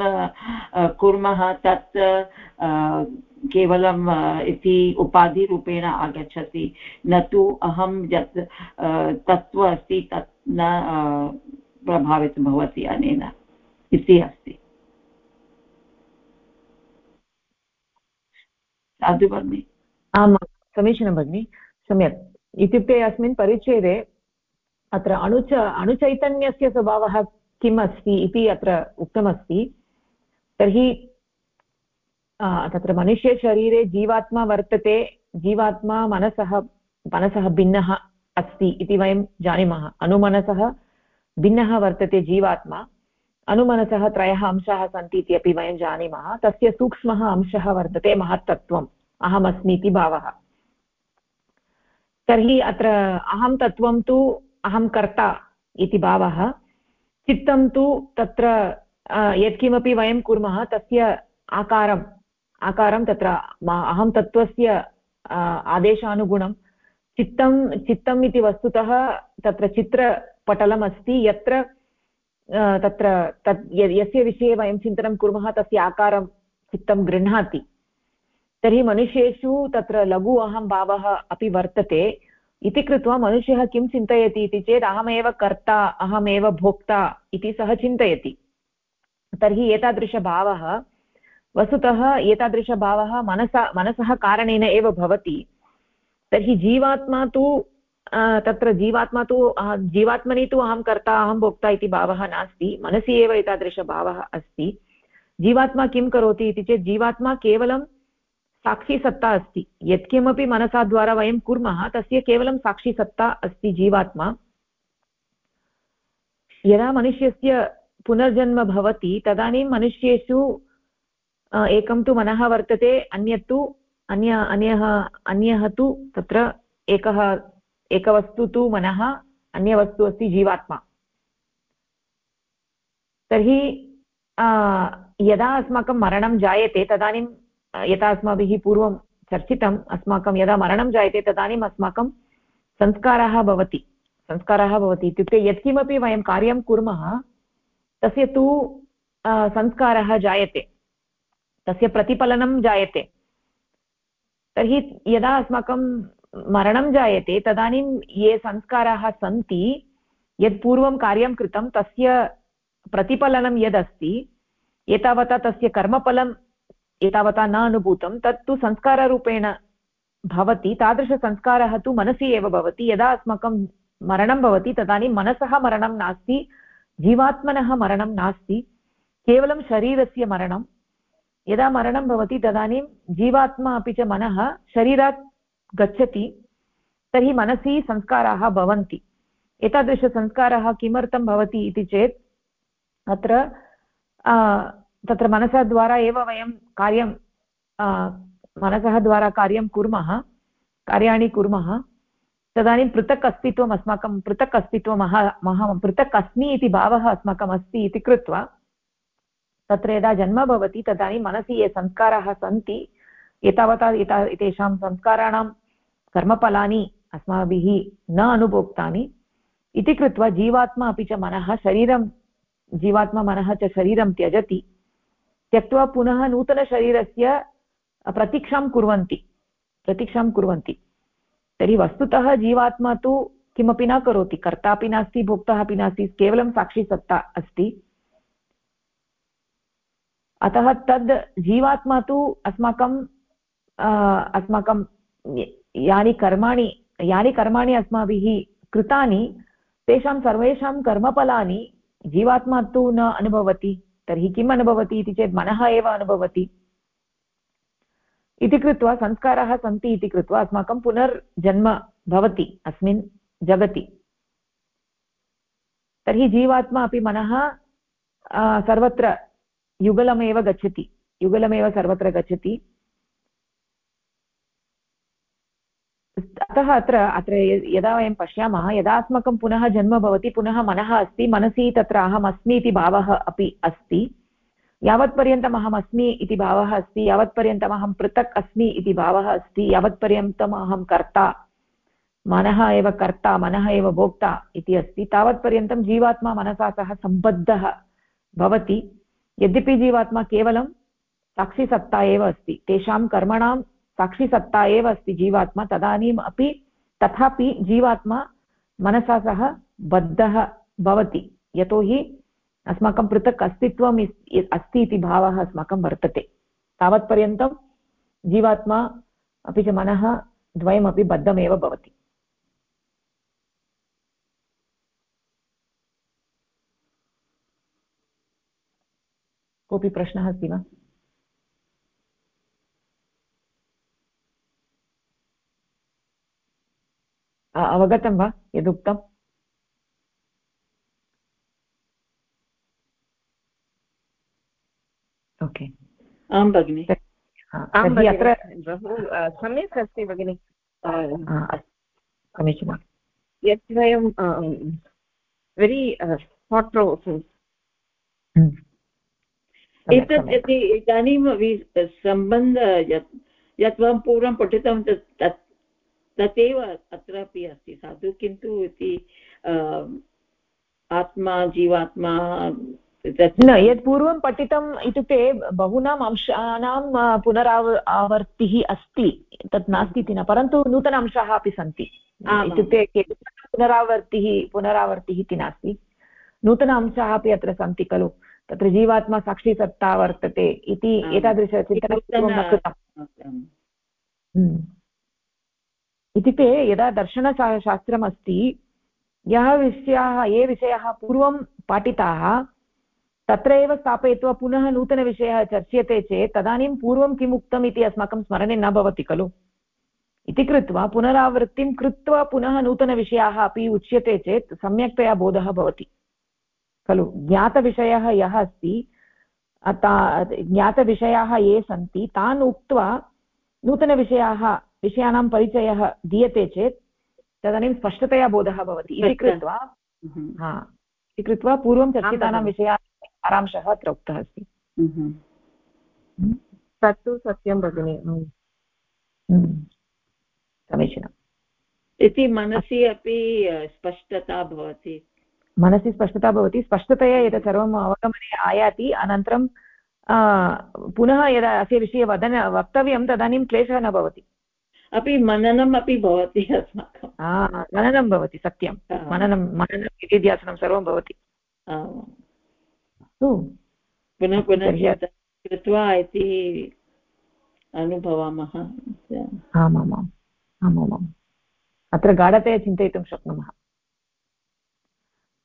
कुर्मः तत् केवलम् इति उपाधिरूपेण आगच्छति। न तु अहं यत् तत्त्व अस्ति तत् न प्रभावितं भवति अनेन। इति अस्ति। साधु भगिनि। आम्, समीचीनं भगिनि। सम्यक्। इत्युक्ते अस्मिन् परिच्छेदे अत्र अणुच अणुचैतन्यस्य स्वभावः किम् अस्ति इति अत्र उक्तमस्ति। तर्हि तत्र मनुष्यशरीरे जीवात्मा वर्तते, जीवात्मा मनसः मनसः भिन्नः अस्ति इति वयं जानीमः। अनुमनसः भिन्नः वर्तते जीवात्मा, अनुमनसः त्रयः अंशाः सन्ति इति अपि वयं जानीमः। तस्य सूक्ष्मः अंशः वर्तते महत्तत्त्वम्। अहमस्मि इति भावः। तर्हि अत्र अहं तत्त्वं तु अहं कर्ता इति भावः। चित्तं तु तत्र यत्किमपि वयं कुर्मः, तस्य आकारम्, आकारं तत्र अहं तत्त्वस्य आदेशानुगुणं। चित्तं, चित्तम् इति वस्तुतः तत्र चित्रपटलम् अस्ति यत्र तत्र तत् यस्य विषये वयं चिन्तनं कुर्मः, तस्य आकारं चित्तं गृह्णाति। तर्हि मनुष्येषु तत्र लघु अहं भावः अपि वर्तते। इति कृत्वा मनुष्यः किं चिन्तयति इति चेत् अहमेव कर्ता, अहमेव भोक्ता इति सः चिन्तयति। तर्हि एतादृशभावः वस्तुतः एतादृशभावः मनसा, मनसः कारणेन एव भवति। तर्हि जीवात्मा तु तत्र जीवात्मा तु जीवात्मनि तु अहं कर्ता, अहं भोक्ता इति भावः नास्ति। मनसि एव एतादृशभावः अस्ति। जीवात्मा किं करोति इति चेत् जीवात्मा केवलं साक्षीसत्ता अस्ति। यत्किमपि मनसा द्वारा वयं कुर्मः, तस्य केवलं साक्षीसत्ता अस्ति जीवात्मा। यदा मनुष्यस्य पुनर्जन्म भवति, तदानीं मनुष्येषु एकं तु मनः वर्तते, अन्यत् तु, अन्य, अन्यः अन्यः तु तत्र एकः, एकवस्तु तु मनः, अन्यवस्तु अस्ति जीवात्मा। तर्हि यदा अस्माकं मरणं जायते, तदानीं यथा अस्माभिः पूर्वं चर्चितम्, अस्माकं यदा मरणं जायते तदानीम् अस्माकं संस्कारः भवति। संस्कारः भवति इत्युक्ते यत्किमपि वयं कार्यं कुर्मः, तस्य तु संस्कारः जायते। तस्य प्रतिफलनं जायते। तर्हि यदा अस्माकं मरणं जायते, तदानीं ये संस्काराः सन्ति, यत् पूर्वं कार्यं कृतं, तस्य प्रतिफलनं यदस्ति, एतावता तस्य कर्मफलं एतावता न अनुभूतं तत्तु संस्काररूपेण भवति, तादृशसंस्कारः तु मनसि एव भवति, यदा अस्माकं मरणं भवति, तदानीं मनसः मरणं नास्ति, जीवात्मनः मरणं नास्ति, केवलं शरीरस्य मरणं, यदा मरणं भवति, तदानीं जीवात्मा अपि च मनः शरीरात् गच्छति, तर्हि मनसि संस्काराः भवन्ति। एतादृशसंस्कारः किमर्थं भवति इति चेत्, अत्र तत्र मनसः द्वारा एव वयं कार्यं मनसः द्वारा कार्यं कुर्मः, कार्याणि कुर्मः। तदानीं पृथक् अस्तित्वम् अस्माकं, पृथक् अस्तित्वम् अहं पृथक् अस्मि इति भावः अस्माकम् अस्ति इति कृत्वा तत्र यदा जन्म भवति, तदानीं मनसि ये संस्काराः सन्ति, एतावता एता, एतेषां संस्काराणां कर्मफलानि अस्माभिः न अनुभोक्तानि, इति कृत्वा जीवात्मा अपि च मनः, शरीरं, जीवात्मा मनः च शरीरं त्यजति। त्यक्त्वा पुनः नूतनशरीरस्य प्रतीक्षां कुर्वन्ति प्रतीक्षां कुर्वन्ति। तर्हि वस्तुतः जीवात्मा तु किमपि न करोति, कर्तापि नास्ति, भोक्ता अपि नास्ति, केवलं साक्षीसत्ता अस्ति। अतः तद् जीवात्मा तु अस्माकं अस्माकं यानि कर्माणि यानि कर्माणि अस्माभिः कृतानि, तेषां सर्वेषां कर्मफलानि जीवात्मा तु न अनुभवति। तर्हि किम् अनुभवति इति चेत् मनः एव अनुभवति। इति कृत्वा संस्काराः सन्ति इति कृत्वा अस्माकं पुनर्जन्म भवति, अस्मिन् जगति। तर्हि जीवात्मा अपि मनः सर्वत्र युगलमेव गच्छति। युगलमेव सर्वत्र गच्छति। अतः अत्र अत्र यदा वयं पश्यामः यदा अस्माकं पुनः जन्म भवति, पुनः मनः अस्ति, मनसि तत्र अहम् अस्मि इति भावः अपि अस्ति। यावत्पर्यन्तम् अहम् अस्मि इति भावः अस्ति, यावत्पर्यन्तम् अहं पृथक् अस्मि इति भावः अस्ति, यावत्पर्यन्तम् अहं कर्ता, मनः एव कर्ता, मनः एव भोक्ता इति अस्ति। तावत्पर्यन्तं जीवात्मा मनसा सह सम्बद्धः भवति। यद्यपि जीवात्मा केवलं साक्षिसत्ता एव अस्ति। तेषां कर्मणां साक्षिसत्ता एव अस्ति जीवात्मा, तदानीम् अपि तथापि जीवात्मा मनसा सह बद्धः भवति। यतोहि अस्माकं पृथक् अस्तित्वम् अस्ति इति भावः अस्माकं वर्तते। तावत्पर्यन्तं जीवात्मा अपि च मनः द्वयमपि बद्धमेव भवति। कोऽपि प्रश्नः अस्ति वा? अवगतं वा यदुक्तम् ओके। आं भगिनि। अत्र बहु सम्यक् अस्ति भगिनि। समीचीनं यत् वयं वेरि हाट् प्रोवोकिङ्ग् एतत् इदानीं सम्बन्ध यत् यत् वयं पूर्वं पठितं तत् तदेव अत्रापि अस्ति साधु किन्तु इति आत्मा जीवात्मा न यत् पूर्वं पठितम् इत्युक्ते बहूनाम् अंशानां पुनराव आवर्तिः अस्ति तत् नास्ति इति न परन्तु नूतन अंशाः अपि सन्ति। इत्युक्ते पुनरावर्तिः पुनरावर्तिः इति नास्ति। नूतन अंशाः अपि अत्र सन्ति खलु तत्र जीवात्मा साक्षीसत्ता वर्तते इति एतादृशचिन्तनं न कृतम्। इत्युक्ते यदा दर्शनशास्त्रम् अस्ति यः विषयाः, ये विषयाः पूर्वं पाठिताः तत्र एव स्थापयित्वा पुनः नूतनविषयः चर्च्यते चेत्, तदानीं पूर्वं किम् उक्तम् इति अस्माकं स्मरणे न भवति, खलु? इति कृत्वा पुनरावृत्तिं कृत्वा पुनः नूतनविषयाः अपि उच्यते चेत् सम्यक्तया बोधः भवति, खलु? ज्ञातविषयः यः अस्ति ज्ञातविषयाः ये सन्ति, तान् उक्त्वा नूतनविषयाः विषयाणां परिचयः दीयते चेत् तदानीं स्पष्टतया बोधः भवति। इति कृत्वा हम्म। हा इति कृत्वा पूर्वं चर्चितानां विषयाः सारांशः अत्र उक्तः अस्ति। हम्म। तत्तु सत्यं भगिनि। हम्म। समीचीनम्। इति मनसि अपि स्पष्टता भवति। मनसि स्पष्टता भवति। स्पष्टतया एतत् सर्वम् अवगमने आयाति अनन्तरं पुनः यदा अस्य विषये वदन वक्तव्यं तदानीं क्लेशः न भवति। अपि मननम् अपि भवति अस्माकं। मननं भवति सत्यं। मननं मननं विधिध्यासनं सर्वं भवति। पुनः पुनः कृत्वा इति अनुभवामः। आमामाम् आमामाम्। अत्र गाढतया चिन्तयितुं शक्नुमः।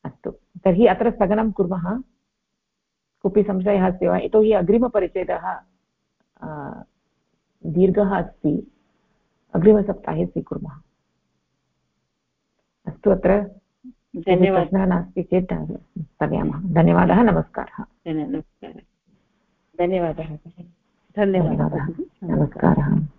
अस्तु तर्हि अत्र स्थगनं कुर्मः। कोऽपि संशयः अस्ति वा? यतोहि अग्रिमपरिच्छेदः दीर्घः अस्ति। अग्रिमसप्ताहे स्वीकुर्मः। अस्तु अत्र प्रश्नः नास्ति चेत् स्थगयामः। धन्यवादः नमस्कारः। नमस्कारः धन्यवादः। धन्यवादः। नमस्कारः।